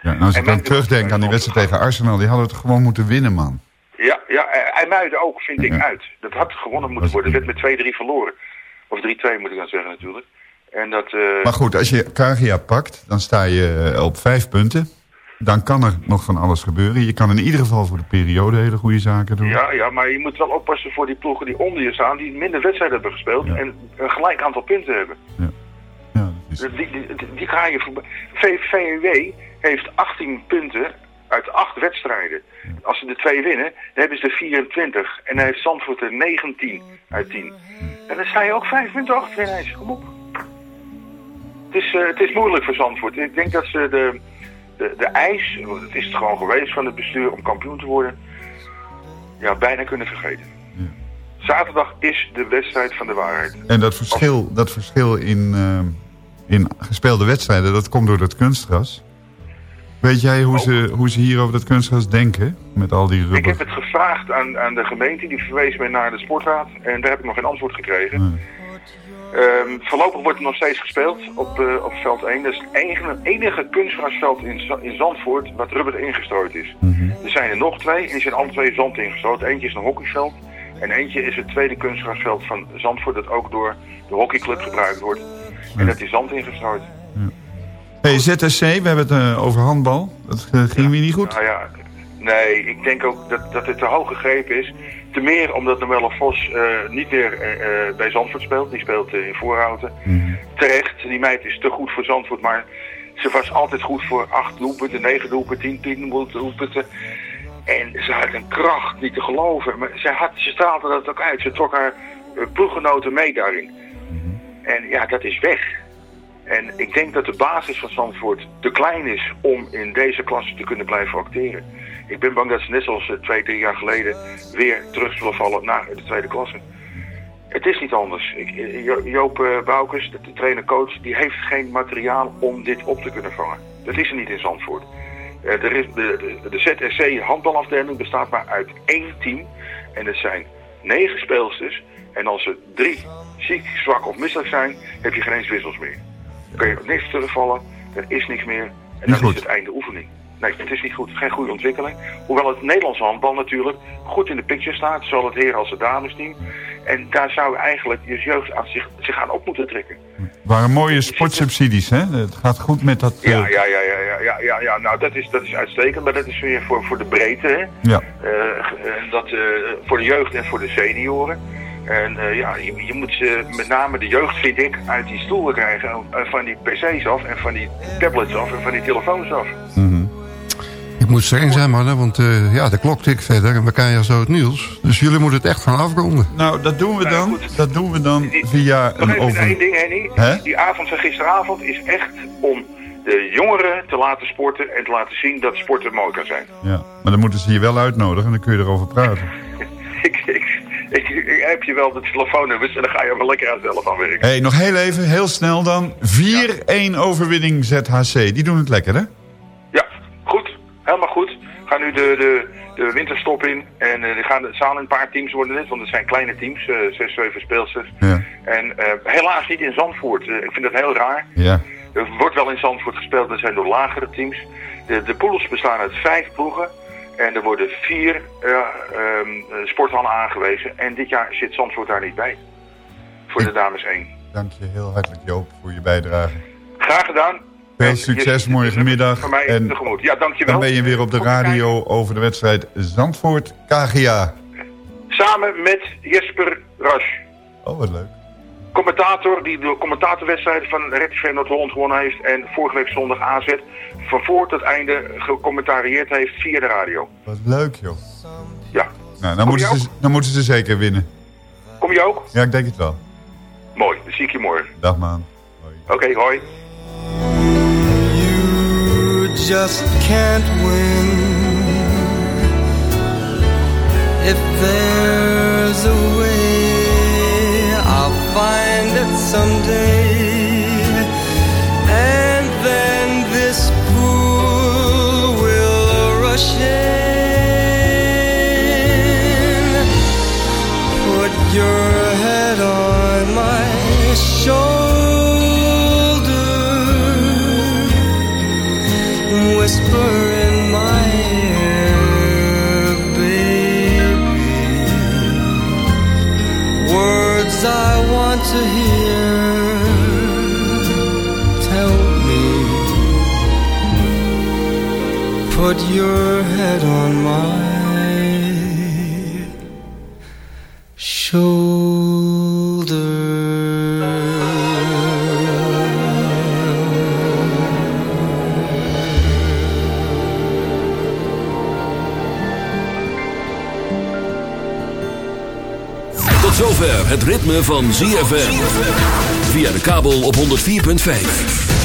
Ja, en als ik dan terugdenk aan die wedstrijd tegen Arsenal, die hadden het gewoon moeten winnen, man. Ja, ja eh, IJmuiden ook, vind ik, uit. Dat had gewonnen moeten worden. Het werd met 2-3 verloren. Of 3-2 moet ik dan zeggen natuurlijk. En dat... eh, Maar goed, als je Kagia pakt, dan sta je eh, op vijf punten. Dan kan er nog van alles gebeuren. Je kan in ieder geval voor de periode hele goede zaken doen. Ja, ja, maar je moet wel oppassen voor die ploegen die onder je staan, die minder wedstrijden hebben gespeeld en een gelijk aantal punten hebben. Die, die, die, die ga je voorbij. V- VW heeft 18 punten uit 8 wedstrijden. Als ze de twee winnen, dan hebben ze er 24. En dan heeft Zandvoort er 19 uit 10. En dan sta je ook 5 punten achter ineens. Kom op. Het is, eh, het is moeilijk voor Zandvoort. Ik denk dat ze de, de, de eis, want het is het gewoon geweest van het bestuur om kampioen te worden, ja, bijna kunnen vergeten. Zaterdag is de wedstrijd van de waarheid. En dat verschil, dat verschil in, eh, in gespeelde wedstrijden, dat komt door dat kunstgras. Weet jij hoe, ze, hoe ze hier over dat kunstgras denken? Met al die Ik rubber... heb het gevraagd aan, aan de gemeente, die verwees mij naar de sportraad. En daar heb ik nog geen antwoord gekregen. Ehm, voorlopig wordt er nog steeds gespeeld op, eh, op veld 1. Dat is het enige, enige kunstgrasveld in, in Zandvoort wat rubber ingestrooid is. Er zijn er nog twee en die zijn alle twee zand ingestrooid. Eentje is een hockeyveld en eentje is het tweede kunstgrasveld van Zandvoort dat ook door de hockeyclub gebruikt wordt. En dat is zand ingestrooid. Hey, ZSC, we hebben het eh, over handbal. Dat eh, ging weer niet goed. Nou ja, nee, ik denk ook dat, dat het te hoog gegrepen is. Te meer omdat Noelle Vos eh, niet meer bij Zandvoort speelt. Die speelt in Voorhouten. Terecht, die meid is te goed voor Zandvoort, maar ze was altijd goed voor 8 doelpunten, 9 doelpunten, 10, 10 doelpunten. En ze had een kracht niet te geloven. Maar ze, had, ze straalde dat ook uit. Ze trok haar ploeggenoten mee daarin. En ja, dat is weg. En ik denk dat de basis van Zandvoort te klein is om in deze klasse te kunnen blijven acteren. Ik ben bang dat ze net zoals uh, twee, drie jaar geleden weer terug zullen vallen naar de tweede klasse. Het is niet anders. Ik, Joop uh, Boukes, de, trainer-coach, die heeft geen materiaal om dit op te kunnen vangen. Dat is er niet in Zandvoort. De, de, de ZSC handbalafdeling bestaat maar uit één team. En het zijn negen speelsters. En als er drie ziek, zwak of misselijk zijn, heb je geen eens wissels meer. Kun je op niks terugvallen, er is niks meer. En dan is het einde oefening. Nee, het is niet goed. Geen goede ontwikkeling. Hoewel het Nederlandse handbal natuurlijk goed in de picture staat. Zowel het heren als het damesteam. En daar zou eigenlijk je jeugd aan zich, zich aan op moeten trekken. waren mooie sportsubsidies, hè? Het gaat goed met dat... Ja, ja, ja, ja, ja, ja, ja, ja. nou dat is, dat is uitstekend, maar dat is weer voor, voor de breedte, hè? Ja. Uh, dat, uh, voor de jeugd en voor de senioren. En uh, ja, je, je moet ze, met name de jeugd, vind ik, uit die stoelen krijgen. van die pc's af en van die tablets af en van die telefoons af. Mm -hmm. Ik moet streng zijn, mannen, want uh, ja, de klok tikt verder en we krijgen zo het nieuws. Dus jullie moeten het echt gaan afronden. Nou, dat doen we dan, nou, dat doen we dan die, via nog een over... één ding, Henny. Hè? Die avond van gisteravond is echt om de jongeren te laten sporten en te laten zien dat sporten mooi kan zijn. Ja, maar dan moeten ze je wel uitnodigen en dan kun je erover praten. ik, ik, ik, ik, heb je wel de telefoonnummers en dan ga je wel lekker aan zelf aan werken. Hé, hey, nog heel even, heel snel dan. 4-1 overwinning ZHC, die doen het lekker, hè? Ja, goed. Helemaal goed. Gaan nu de, de, de winterstop in. En uh, die gaan de zaal een paar teams worden dit. Want het zijn kleine teams. Uh, zes, zeven speelsters. Ja. En uh, helaas niet in Zandvoort. ik vind dat heel raar. Ja. Er wordt wel in Zandvoort gespeeld. Dat zijn door lagere teams. De, de pools bestaan uit vijf ploegen. En er worden vier um, sporthallen aangewezen. En dit jaar zit Zandvoort daar niet bij. Voor de dames 1. Dank je heel hartelijk Joop voor je bijdrage. Graag gedaan. Veel succes morgenmiddag. En tegemoet. Ja, dankjewel. Dan ben je weer op de radio over de wedstrijd Zandvoort KGA. Samen met Jesper Rasch. Oh, wat leuk. Commentator die de commentatorwedstrijden van Red TV Noord-Holland gewonnen heeft. En vorige week zondag AZ van voor tot einde gecommentarieerd heeft via de radio. Wat leuk joh. Ja. Nou, dan, moeten ze, dan moeten ze zeker winnen. Kom je ook? Ja, ik denk het wel. Mooi, dan zie ik je morgen. Dag man. Oké, okay, hoi. just can't win. If there's a way, find it someday. And then this pool will rush in. Put your head on my shoulder. Tot zover het ritme van ZFM. Via de kabel op 104.5.